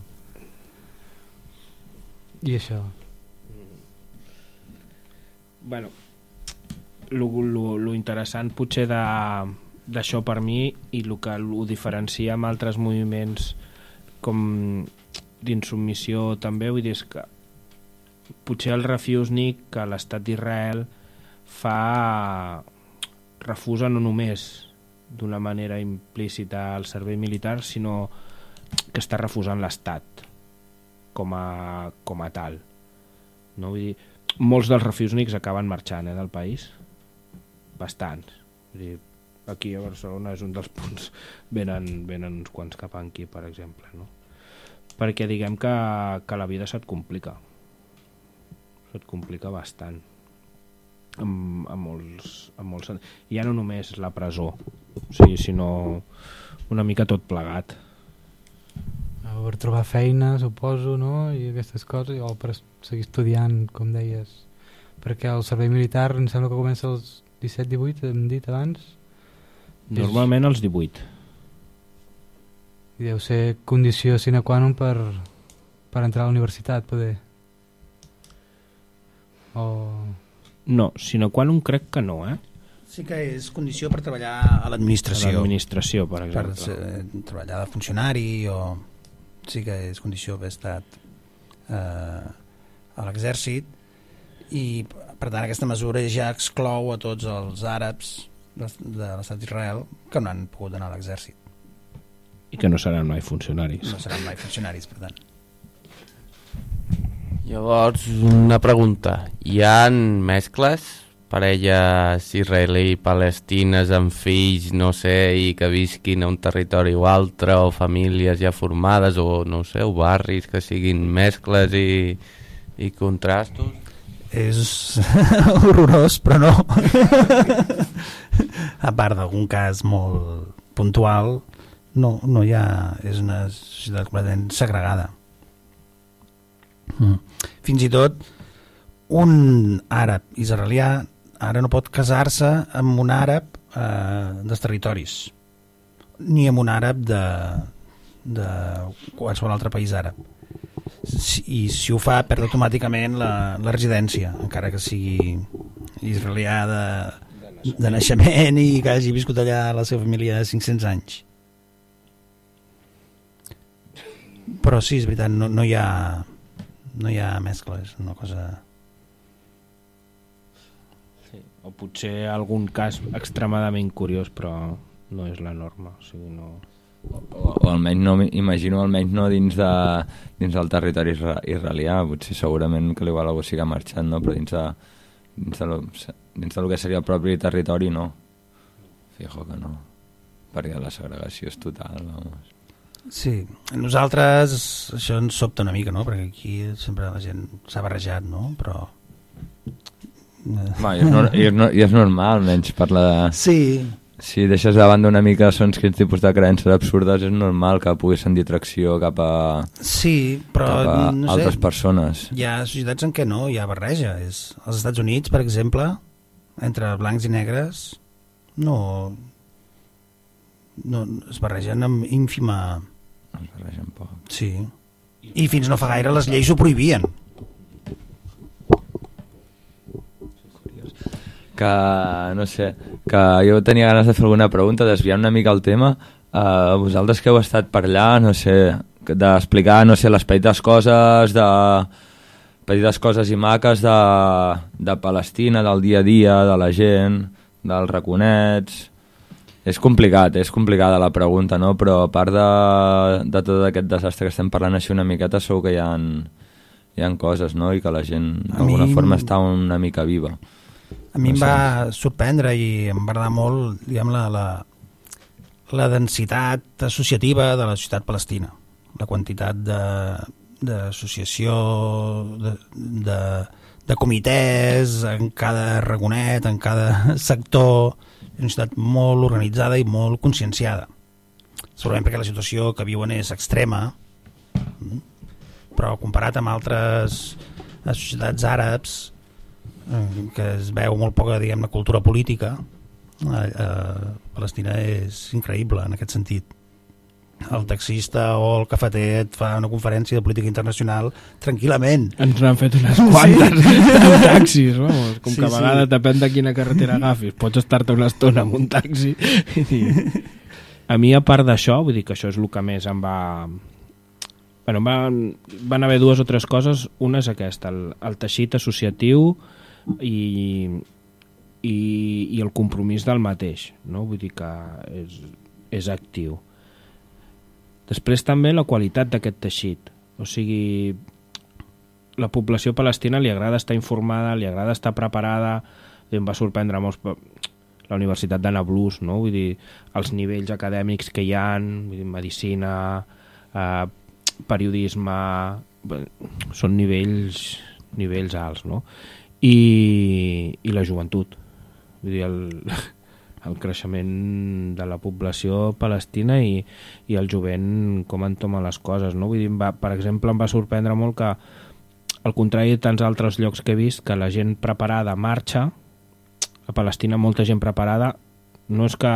i això. Bueno lo, lo, lo interessant potser d'això per mi i el que ho diferencia amb altres moviments com d'insubmissió també vull dir que potser el refusnik que l'estat d'Israel fa refusa no només d'una manera implícita el servei militar sinó que està refusant l'estat com a, com a tal. No? Vull dir, molts dels refusniks acaben marxant eh, del país. Bastants. Vull dir, aquí a Barcelona és un dels punts venen, venen uns quants cap aquí per exemple no? perquè diguem que, que la vida se't complica. Se't complica bastant. Amb, amb molts, amb molts ja no només la presó o sigui, sinó una mica tot plegat per trobar feina suposo no? i aquestes coses o per seguir estudiant com deies perquè el servei militar em sembla que comença als 17-18 hem dit abans normalment els 18 i deu ser condició sine qua non per, per entrar a la universitat poder o no, sinó quan un crec que no eh? Sí que és condició per treballar a a l'administració. l'administració per Per exemple ser, treballar de funcionari o... Sí que és condició haver estat eh, a l'exèrcit i per tant aquesta mesura ja exclou a tots els àrabs de, de l'estat d'Israel que no han pogut anar a l'exèrcit. i que no seran mai funcionaris No seran mai funcionaris, per tant. Llavors, una pregunta. Hi han mescles? Parelles israelí palestines amb fills, no sé, i que visquin a un territori o altre, o famílies ja formades, o no sé, o barris que siguin mescles i, i contrastos? És horrorós, però no. a part d'algun cas molt puntual, no, no hi ha... És una societat completament segregada. Mm. Fins i tot un àrab israelià ara no pot casar-se amb un àrab eh, dels territoris ni amb un àrab de, de qualsevol altre país àrab si, i si ho fa perd automàticament la, la residència encara que sigui israelià de, de naixement i que hagi viscut allà la seva família 500 anys però sí, és veritat no, no hi ha no hi ha mescla és una cosa. O potser algun cas extremadament curiós, però no és la norma. O sigui, no... o, o almenys no imagino almenys no dins, de, dins del territori isra israelià potser segurament que igual algú ha marxat no? però dins de, dins, de lo, dins de lo que seria el propi territori no fijo que no perquè la segregació és total vamos. Sí, a nosaltres això ens sobta una mica, no? Perquè aquí sempre la gent s'ha barrejat, no? Però... Va, i, és no, i, és no, i és normal almenys parlar de... Sí, si deixes de banda una mica sons quins tipus de creences absurdes és normal que puguis sentir atracció cap a, sí, però cap a no sé, altres persones hi ha societats en què no, hi ha barreja. És, als Estats Units, per exemple, entre blancs i negres, no, no es barregen amb ínfima... es barregen poc Sí. I fins no fa gaire les lleis ho prohibien. Que no sé, que jo tenia ganes de fer alguna pregunta, desviant una mica el tema uh, vosaltres que heu estat per allà no sé, d'explicar no sé, les petites coses de petites coses i maques de, de Palestina, del dia a dia de la gent, dels raconets és complicat, és complicada la pregunta, no? però a part de, de tot aquest desastre que estem parlant així una miqueta segur que hi ha, hi ha coses no? i que la gent d'alguna mi- forma està una mica viva A mi em va sorprendre i em va agradar molt diguem, la, la, la densitat associativa de la societat palestina. La quantitat de- d'associació, de, de, de comitès en cada ragonet, en cada sector, és una societat molt organitzada i molt conscienciada. Segurament perquè la situació que viuen és extrema, mm, però comparat amb altres societats àrabs que es veu molt poca diguem cultura política eh, eh, Palestina és increïble en aquest sentit el taxista o el cafeter et fa una conferència de política internacional tranquil·lament Ens n'han fet unes quantes amb taxis, vamos. Com Sí, que a sí. vegades depèn de quina carretera agafis. Pots estar-te una estona amb un taxi. i dir- A mi, a part d'això, vull dir que això és el que més em va... Bueno, van, van haver dues o tres coses. Una és aquesta, el, el teixit associatiu i, i, i el compromís del mateix. No? Vull dir que és, és actiu. Després també la qualitat d'aquest teixit. O sigui, la població palestina li agrada estar informada, li agrada estar preparada, em va sorprendre molts la Universitat de Nablus, no? Vull dir, els nivells acadèmics que hi han, vull dir, medicina, eh, periodisme, són nivells nivells alts, no? I, i la joventut. Vull dir, el, el creixement de la població palestina i, i el jovent com entoma les coses, no? Vull dir, va, per exemple, em va sorprendre molt que al contrari de tants altres llocs que he vist, que la gent preparada marxa, a Palestina molta gent preparada, no és que...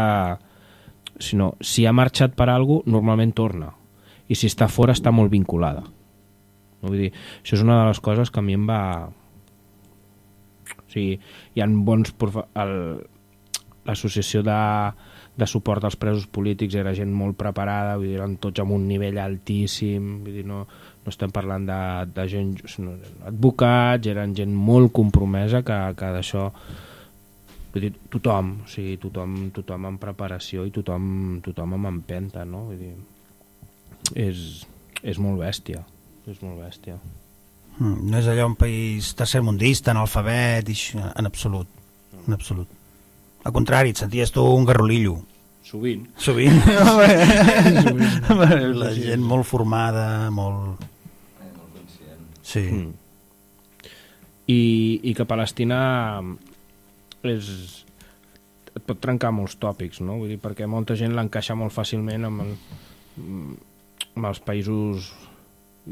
sinó, si ha marxat per alguna cosa, normalment torna. I si està fora, està molt vinculada. No? Vull dir, això és una de les coses que a mi em va... Sigui, hi ha bons... L'associació de, de suport als presos polítics era gent molt preparada, vull dir, eren tots amb un nivell altíssim, vull dir, no, no estem parlant de, de gent, sinó advocats, eren gent molt compromesa que, que d'això vull dir, tothom, o sigui, tothom, tothom amb preparació i tothom, tothom amb empenta, no? Vull dir, és, és molt bèstia, és molt bèstia. Mm, no és allò un país tercermundista, analfabet, en absolut. En absolut. Al contrari, et senties tu un garrolillo. Sovint. Sovint. La gent molt formada, molt... Sí. Mm. I, I que Palestina és, et pot trencar molts tòpics, no? Vull dir, perquè molta gent l'encaixa molt fàcilment amb, el, amb els països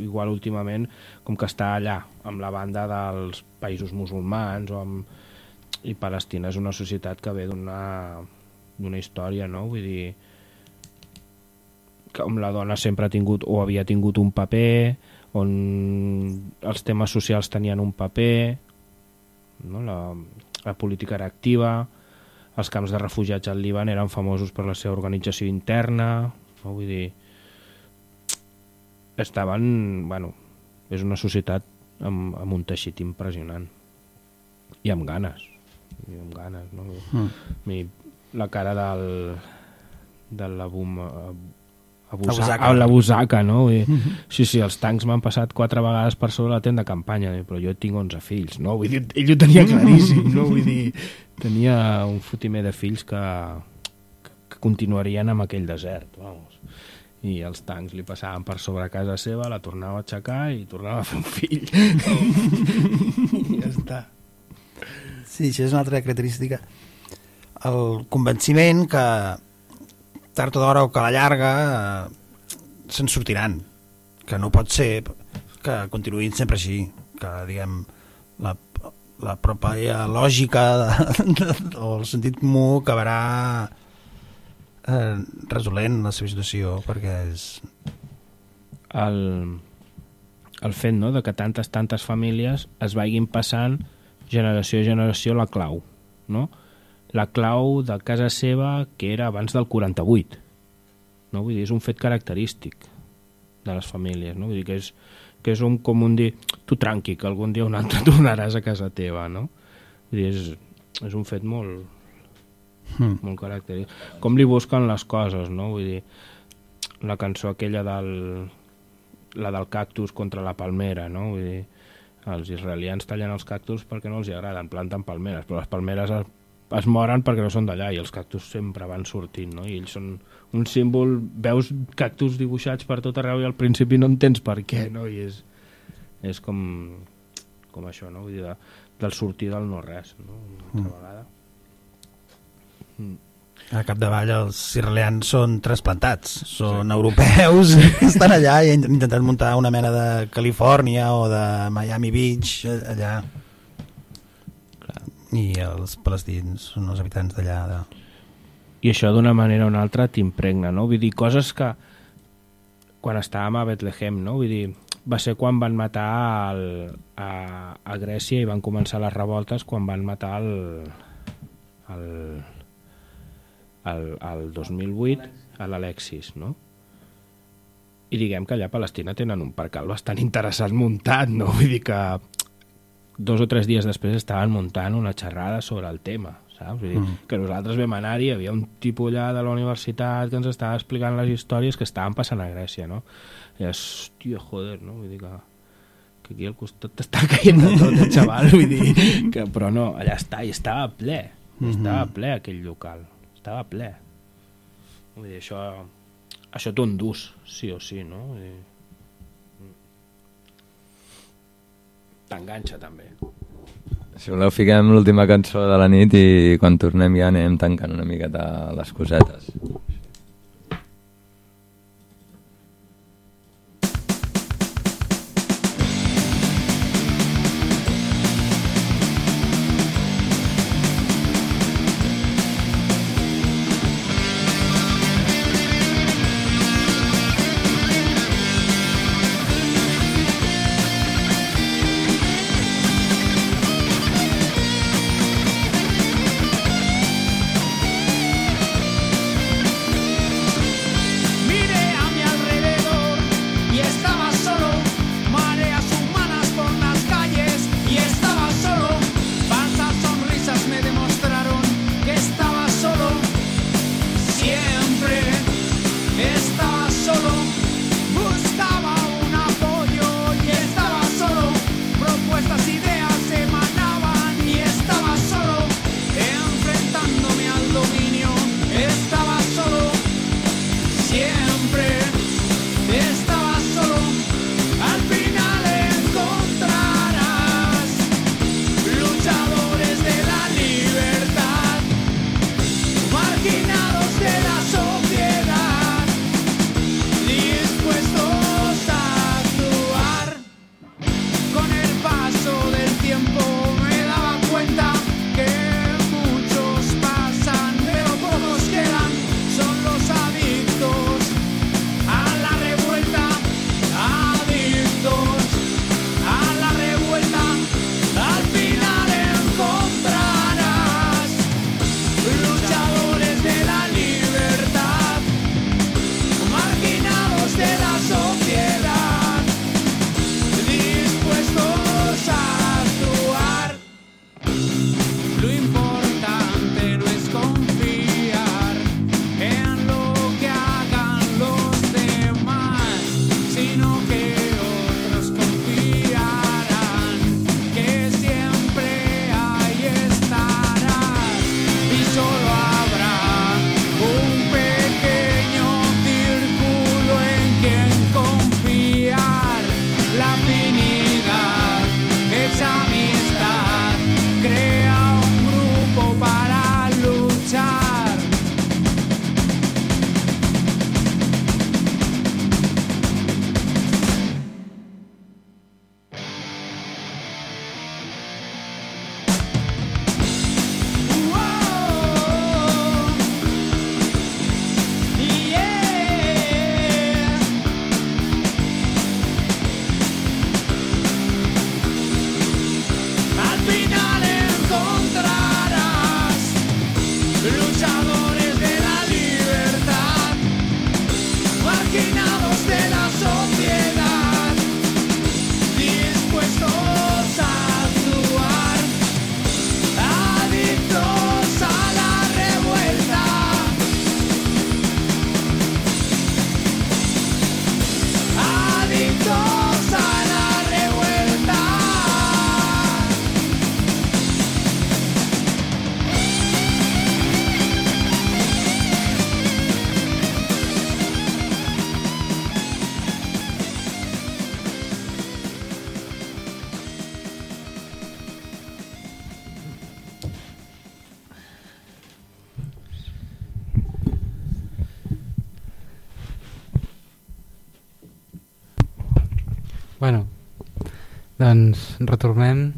igual últimament com que està allà, amb la banda dels països musulmans o amb... i Palestina és una societat que ve d'una d'una història, no? Vull dir, que la dona sempre ha tingut o havia tingut un paper, on els temes socials tenien un paper, no? la, la política era activa, els camps de refugiats al Líban eren famosos per la seva organització interna, no? vull dir, estaven, bueno, és una societat amb, amb un teixit impressionant i amb ganes i amb ganes no? Mm. Mi, la cara del de la bum Abusaka. Abusaka, la busaca, no? Vull dir, sí, sí, els tancs m'han passat quatre vegades per sobre la tenda de campanya, però jo tinc 11 fills, no? Vull dir, ell ho tenia claríssim, no? Vull dir, tenia un fotimer de fills que, que continuarien amb aquell desert, vamos. I els tancs li passaven per sobre casa seva, la tornava a aixecar i tornava a fer un fill. I ja està. Sí, això és una altra característica. El convenciment que tard o d'hora o que a la llarga eh, se'n sortiran. Que no pot ser que continuïn sempre així. Que, diguem, la, la pròpia lògica de, de, o el sentit comú acabarà eh, resolent la seva situació perquè és... el, el fet no, de que tantes, tantes famílies es vagin passant generació a generació la clau, no? La clau de casa seva que era abans del 48. No? Vull dir, és un fet característic de les famílies, no? Vull dir que és, que és un, com un dir, tu tranqui, que algun dia un altre tornaràs a casa teva, no? Vull dir, és, és un fet molt, Hmm. molt característic. Com li busquen les coses, no? Vull dir, la cançó aquella del la del cactus contra la palmera, no? Vull dir, els israelians tallen els cactus perquè no els hi agraden, planten palmeres, però les palmeres es, es moren perquè no són d'allà i els cactus sempre van sortint, no? I ells són un símbol, veus cactus dibuixats per tot arreu i al principi no entens per què, no? I és, és com, com això, no? Vull dir, de, del sortir del no-res, no? Una altra Mm. vegada. A capdavall els israelians són transplantats, són europeus que estan allà i han intentat muntar una mena de Califòrnia o de Miami Beach eh, allà i els palestins són els habitants d'allà de... i això d'una manera o una altra t'impregna, no? Vull dir, coses que quan estàvem a Bethlehem, no? Vull dir, va ser quan van matar el, a, a Grècia i van començar les revoltes quan van matar el, el, el, el 2008 a l'Alexis, no? I diguem que allà a Palestina tenen un percal bastant interessant muntat, no? Vull dir que dos o tres dies després estaven muntant una xerrada sobre el tema, saps? Vull dir, Mm. que nosaltres vam anar-hi, hi havia un tipus allà de la universitat que ens estava explicant les històries que estaven passant a Grècia, no? I és, hòstia, joder, no? Vull dir que, que aquí al costat t'està caient de tot, el xaval, vull dir, que, però no, allà està, i estava ple, estava ple aquell local, estava ple. Vull dir, això, això t'endús, sí o sí, no? Vull dir, t'enganxa també. Si voleu, fiquem l'última cançó de la nit i quan tornem ja anem tancant una miqueta les cosetes. Doncs retornem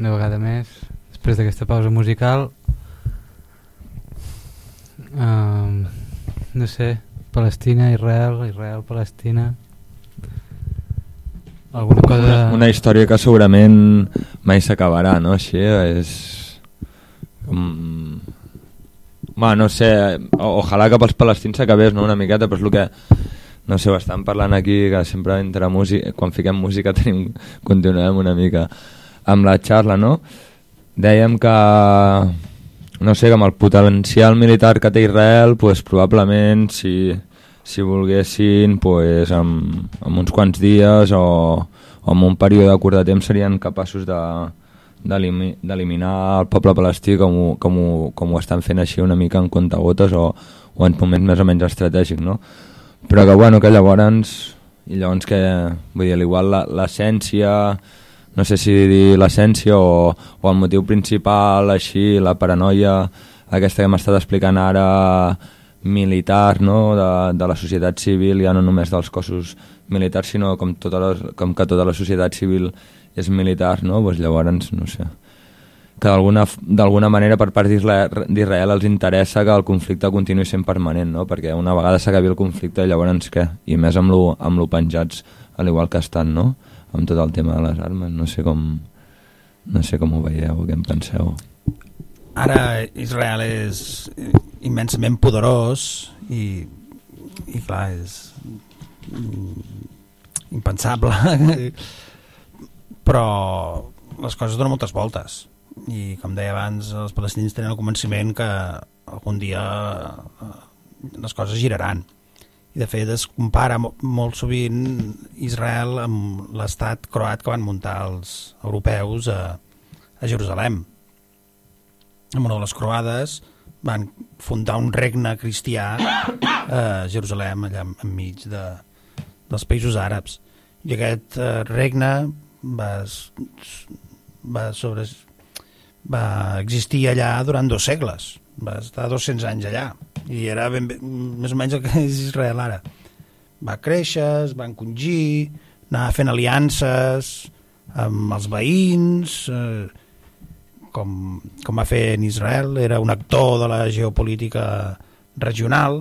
una vegada més després d'aquesta pausa musical. Um, no sé, Palestina, Israel, Israel, Palestina... Alguna cosa... Una, una història que segurament mai s'acabarà, no? Així és... Com... Bueno, no sé, ojalà que pels palestins s'acabés no? una miqueta, però és el que... No sé, estan parlant aquí, que sempre entre música, quan fiquem música tenim, continuem una mica amb la xarra, no? Dèiem que, no sé, que amb el potencial militar que té Israel, pues, probablement si, si volguessin, pues, amb, amb uns quants dies o, o amb un període curt de temps serien capaços de d'elimi- d'eliminar el poble palestí com ho, com, ho, com ho estan fent així una mica en comptagotes o, o en moments més o menys estratègics, no? Però que, bueno, que llavors, i llavors que, vull dir, igual l'essència, no sé si dir l'essència o, o el motiu principal, així, la paranoia aquesta que hem estat explicant ara militar, no?, de, de la societat civil, ja no només dels cossos militars, sinó com, tota la, com que tota la societat civil és militar, no?, doncs llavors, no sé, que d'alguna manera per part d'Israel els interessa que el conflicte continuï sent permanent, no? perquè una vegada s'acabi el conflicte llavors què? I més amb lo, amb lo penjats al igual que estan, no? Amb tot el tema de les armes, no sé com no sé com ho veieu, què en penseu. Ara Israel és immensament poderós i, i clar, és impensable però les coses donen moltes voltes i com deia abans els palestins tenen el convenciment que algun dia eh, les coses giraran i de fet es compara mo- molt sovint Israel amb l'estat croat que van muntar els europeus a, a Jerusalem en una de les croades van fundar un regne cristià a Jerusalem, allà enmig de, dels països àrabs. I aquest eh, regne va, va, sobre, va existir allà durant dos segles. Va estar 200 anys allà. I era ben, bé- més o menys el que és Israel ara. Va créixer, es va encongir, anar fent aliances amb els veïns, eh, com, com va fer en Israel, era un actor de la geopolítica regional,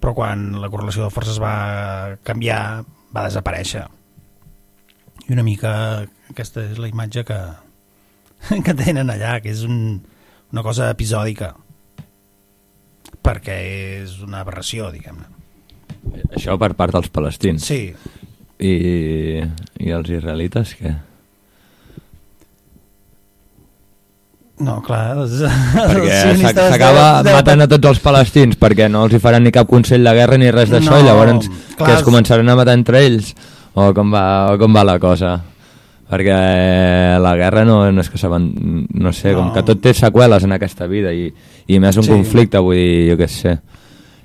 però quan la correlació de forces va canviar, va desaparèixer. I una mica aquesta és la imatge que, que tenen allà, que és un, una cosa episòdica, perquè és una aberració, diguem-ne. Això per part dels palestins. Sí, I, i els israelites, què? no, clar... Els, Perquè s'acaba matant a tots els palestins perquè no els hi faran ni cap consell de guerra ni res d'això No, i llavors clar, que es començaran a matar entre ells o com va, o com va la cosa perquè la guerra no, no és que saben, no sé, com No. que tot té seqüeles en aquesta vida i, i més un Sí. conflicte, vull dir, jo què sé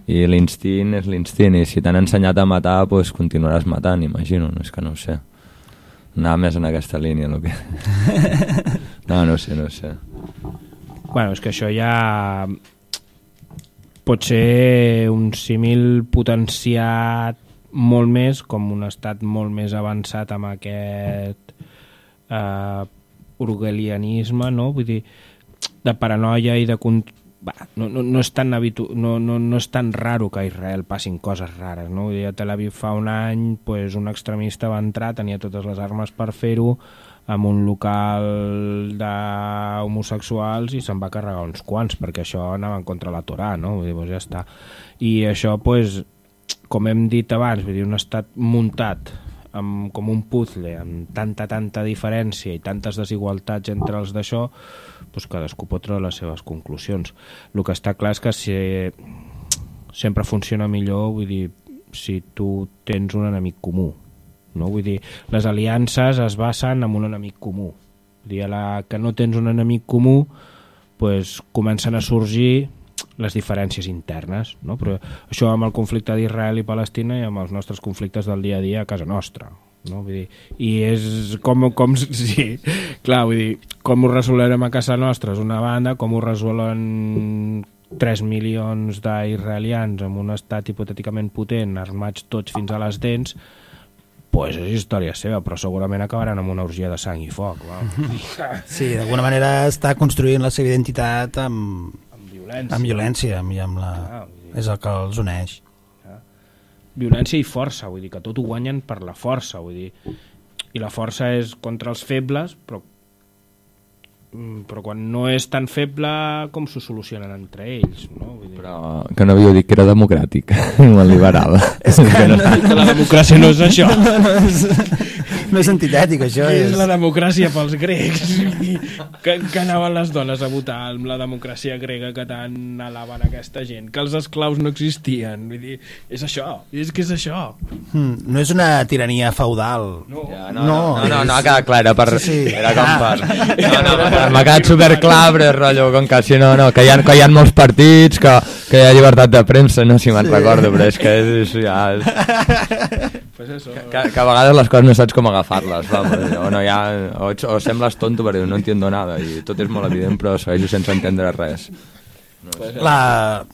i l'instint és l'instint i si t'han ensenyat a matar, doncs continuaràs matant imagino, no és que no ho sé anar més en aquesta línia el que... no, no sé, no sé Bueno, és que això ja pot ser un símil potenciat molt més com un estat molt més avançat amb aquest eh, orwellianisme, no? Vull dir, de paranoia i de... Va, no, no, no, és tan habitu... no, no, no és tan raro que a Israel passin coses rares, no? Dir, a Tel Aviv fa un any pues, un extremista va entrar, tenia totes les armes per fer-ho, amb un local d'homosexuals i se'n va carregar uns quants perquè això anava en contra la Torà no? Vull dir, doncs ja està i això pues, com hem dit abans vull dir, un estat muntat amb, com un puzzle amb tanta tanta diferència i tantes desigualtats entre els d'això doncs cadascú pot treure les seves conclusions el que està clar és que si sempre funciona millor vull dir, si tu tens un enemic comú. No? Vull dir, les aliances es basen en un enemic comú. Vull dir, a la que no tens un enemic comú, pues, comencen a sorgir les diferències internes. No? Però això amb el conflicte d'Israel i Palestina i amb els nostres conflictes del dia a dia a casa nostra. No? Vull dir, I és com, com, sí, clar, vull dir, com ho resolverem a casa nostra és una banda, com ho resolen 3 milions d'israelians amb un estat hipotèticament potent, armats tots fins a les dents, pues és història seva, però segurament acabaran amb una orgia de sang i foc. Va. Sí, d'alguna manera està construint la seva identitat amb violència. amb violència amb, amb la... Clar, vull dir, és el que els uneix. violència i força, vull dir que tot ho guanyen per la força, vull dir. I la força és contra els febles, però mm, però quan no és tan feble com s'ho solucionen entre ells no? Vull dir, Però que no havíeu dit que era democràtic, molt liberal. És que no... que la democràcia no és això No, no, és, no és antitètic, això. és És, la democràcia pels grecs que, que anaven les dones a votar amb la democràcia grega que tant alaben aquesta gent que els esclaus no existien vull dir, és això, és que és això Mm, no és una tirania feudal. no, Ja, no, no, no, no, no, ha quedat clar, era, per, Sí, sí. era com Ah. per... No, no, m'ha quedat superclar, però és rotllo com que si no, no, que hi ha, que hi ha molts partits, que, que hi ha llibertat de premsa, no si me'n sí. recordo, però és que és, és, ja, és, pues eso, que, que a vegades les coses no saps com agafar-les, o, no, ja, o, ets- o sembles tonto perquè no entiendo nada, i tot és molt evident, però segueixo sense entendre res. La,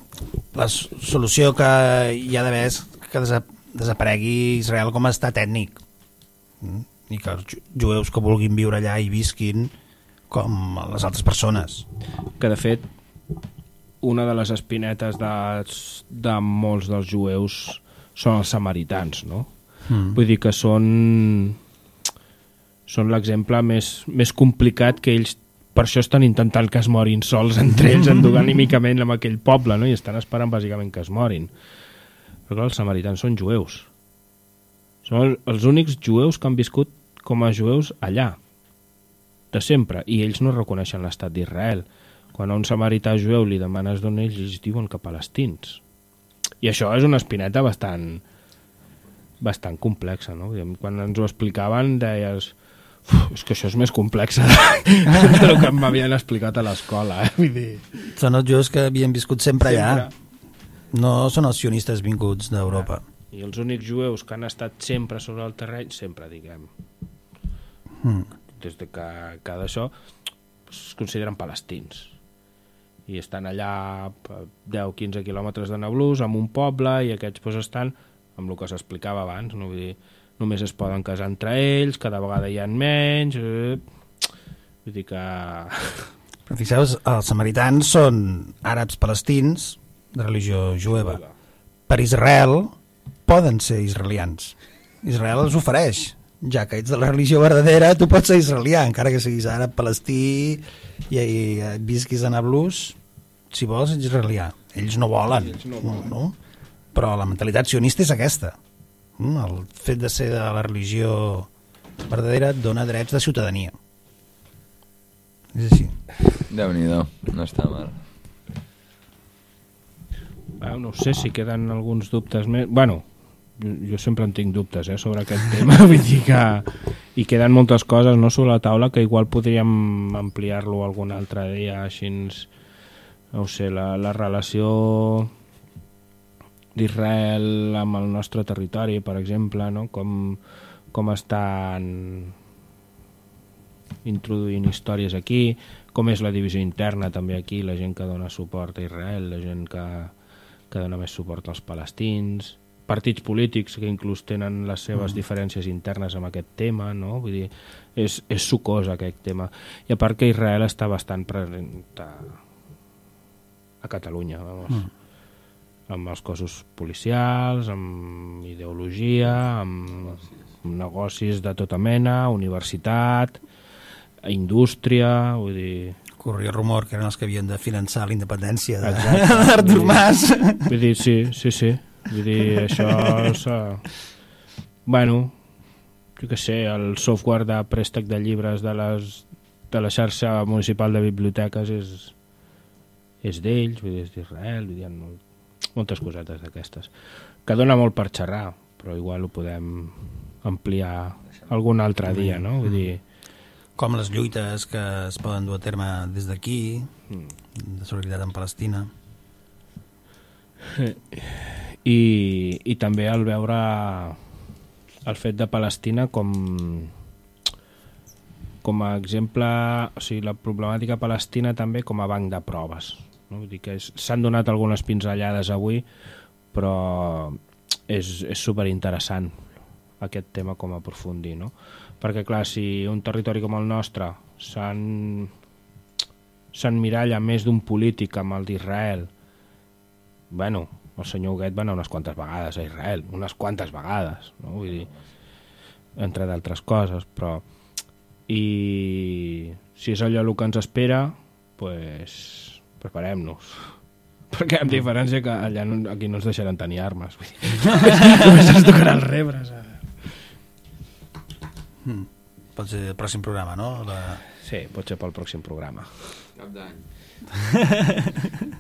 la s- solució que hi ha d'haver és que desa, desaparegui Israel com a estat ètnic mm? i que els ju- jueus que vulguin viure allà i visquin com les altres persones. que de fet una de les espinetes de, de molts dels jueus són els samaritans, no? Mm. Vull dir que són són l'exemple més, més complicat que ells per això estan intentant que es morin sols entre ells endoganímicament amb aquell poble no? i estan esperant bàsicament que es morin però clar, els samaritans són jueus són els únics jueus que han viscut com a jueus allà de sempre, i ells no reconeixen l'estat d'Israel quan a un samarità jueu li demanes d'on ells, ells diuen que palestins i això és una espineta bastant bastant complexa no? Quan ens ho explicaven deies "Uf, és que això és més complex del que m'havien explicat a l'escola eh? vull dir, Són els jueus que havien viscut sempre, sempre. allà. No són els sionistes vinguts d'Europa. i els únics jueus que han estat sempre sobre el terreny sempre diguem Mm. des de que, que d'això es consideren palestins i estan allà a 10-15 quilòmetres de Nablus amb un poble i aquests pues, estan amb el que s'explicava abans no? Vull dir, només es poden casar entre ells cada vegada hi ha menys eh? vull dir que Però fixeu els samaritans són àrabs palestins de religió jueva. Per Israel poden ser israelians. Israel els ofereix. Ja que ets de la religió verdadera, tu pots ser israelià, encara que siguis àrab palestí i, i visquis a Nablus, si vols ets israelià. Ells no volen, Ells no no, no? Però la mentalitat sionista és aquesta. Mm, El fet de ser de la religió verdadera et dona drets de ciutadania. És així. Déu-n'hi-do, no està mal. ah, no sé si queden alguns dubtes més bueno, jo, sempre en tinc dubtes eh, sobre aquest tema vull dir que i queden moltes coses no sobre la taula que igual podríem ampliar-lo algun altre dia així no ho sé, la, la relació d'Israel amb el nostre territori per exemple no? com, com estan introduint històries aquí com és la divisió interna també aquí la gent que dona suport a Israel la gent que, que dona més suport als palestins partits polítics que inclús tenen les seves mm. diferències internes amb aquest tema no? Vull dir, és, és sucós aquest tema i a part que Israel està bastant present a, a Catalunya vamos. Mm amb els cossos policials, amb ideologia, amb, negocis de tota mena, universitat, indústria, vull dir... corria rumor que eren els que havien de finançar la independència d'Artur Mas. Vull dir, sí, sí, sí. Vull dir, això... s'ha- Bueno, jo què sé, el software de préstec de llibres de, les, de la xarxa municipal de biblioteques és, és d'ells, vull dir, és d'Israel, vull dir, molt- moltes cosetes d'aquestes. que dona molt per xerrar, però igual ho podem ampliar algun altre dia, no? Vull dir, Com les lluites que es poden dur a terme des d'aquí, Mm. de solidaritat en Palestina. i, i també el veure el fet de Palestina com com a exemple, o sigui, la problemàtica palestina també com a banc de proves. No? Vull dir que s'han donat algunes pinzellades avui, però és, és superinteressant aquest tema com a aprofundir, no? Perquè, clar, si un territori com el nostre s'han s'emmiralla més d'un polític amb el d'Israel, bueno, el senyor Huguet va anar unes quantes vegades a Israel, unes quantes vegades, no? Vull dir, entre d'altres coses, però i si és allò el que ens espera pues, preparem-nos perquè amb diferència que allà no, aquí no ens deixaran tenir armes vull dir, només ens tocaran rebres ara. Mm. Pot ser el pròxim programa, no? La... sí, pot ser pel pròxim programa Cap d'any.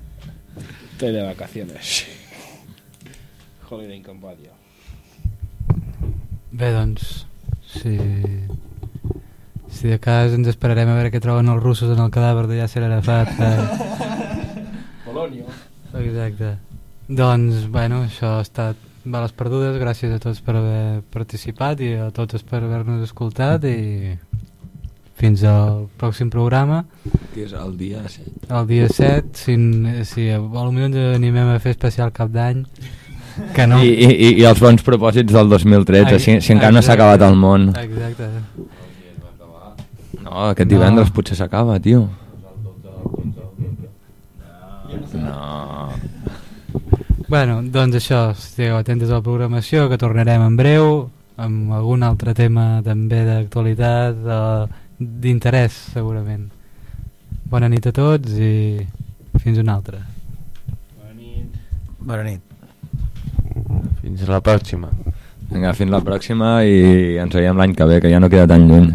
estoy de vacaciones holiday in Cambodia Bé, doncs, si, si de cas ens esperarem a veure què troben els russos en el cadàver de Yasser Arafat. Eh? Polònia Exacte. Doncs, bueno, això ha estat bales perdudes. Gràcies a tots per haver participat i a totes per haver-nos escoltat i fins al pròxim programa. Que és el dia 7. El dia 7, si, si potser ens animem a fer especial cap d'any, que no. I, i, I els bons propòsits del 2013, si, si encara no s'ha acabat el món. Exacte. No, aquest divendres potser s'acaba, tio. No. Bueno, doncs això, estigueu atentes a la programació, que tornarem en breu, amb algun altre tema també d'actualitat, eh, d'interès, segurament. Bona nit a tots i fins una altra. Bona nit Bona nit. Fins la pròxima. Vinga, fins la pròxima i ens veiem l'any que ve, que ja no queda tan lluny.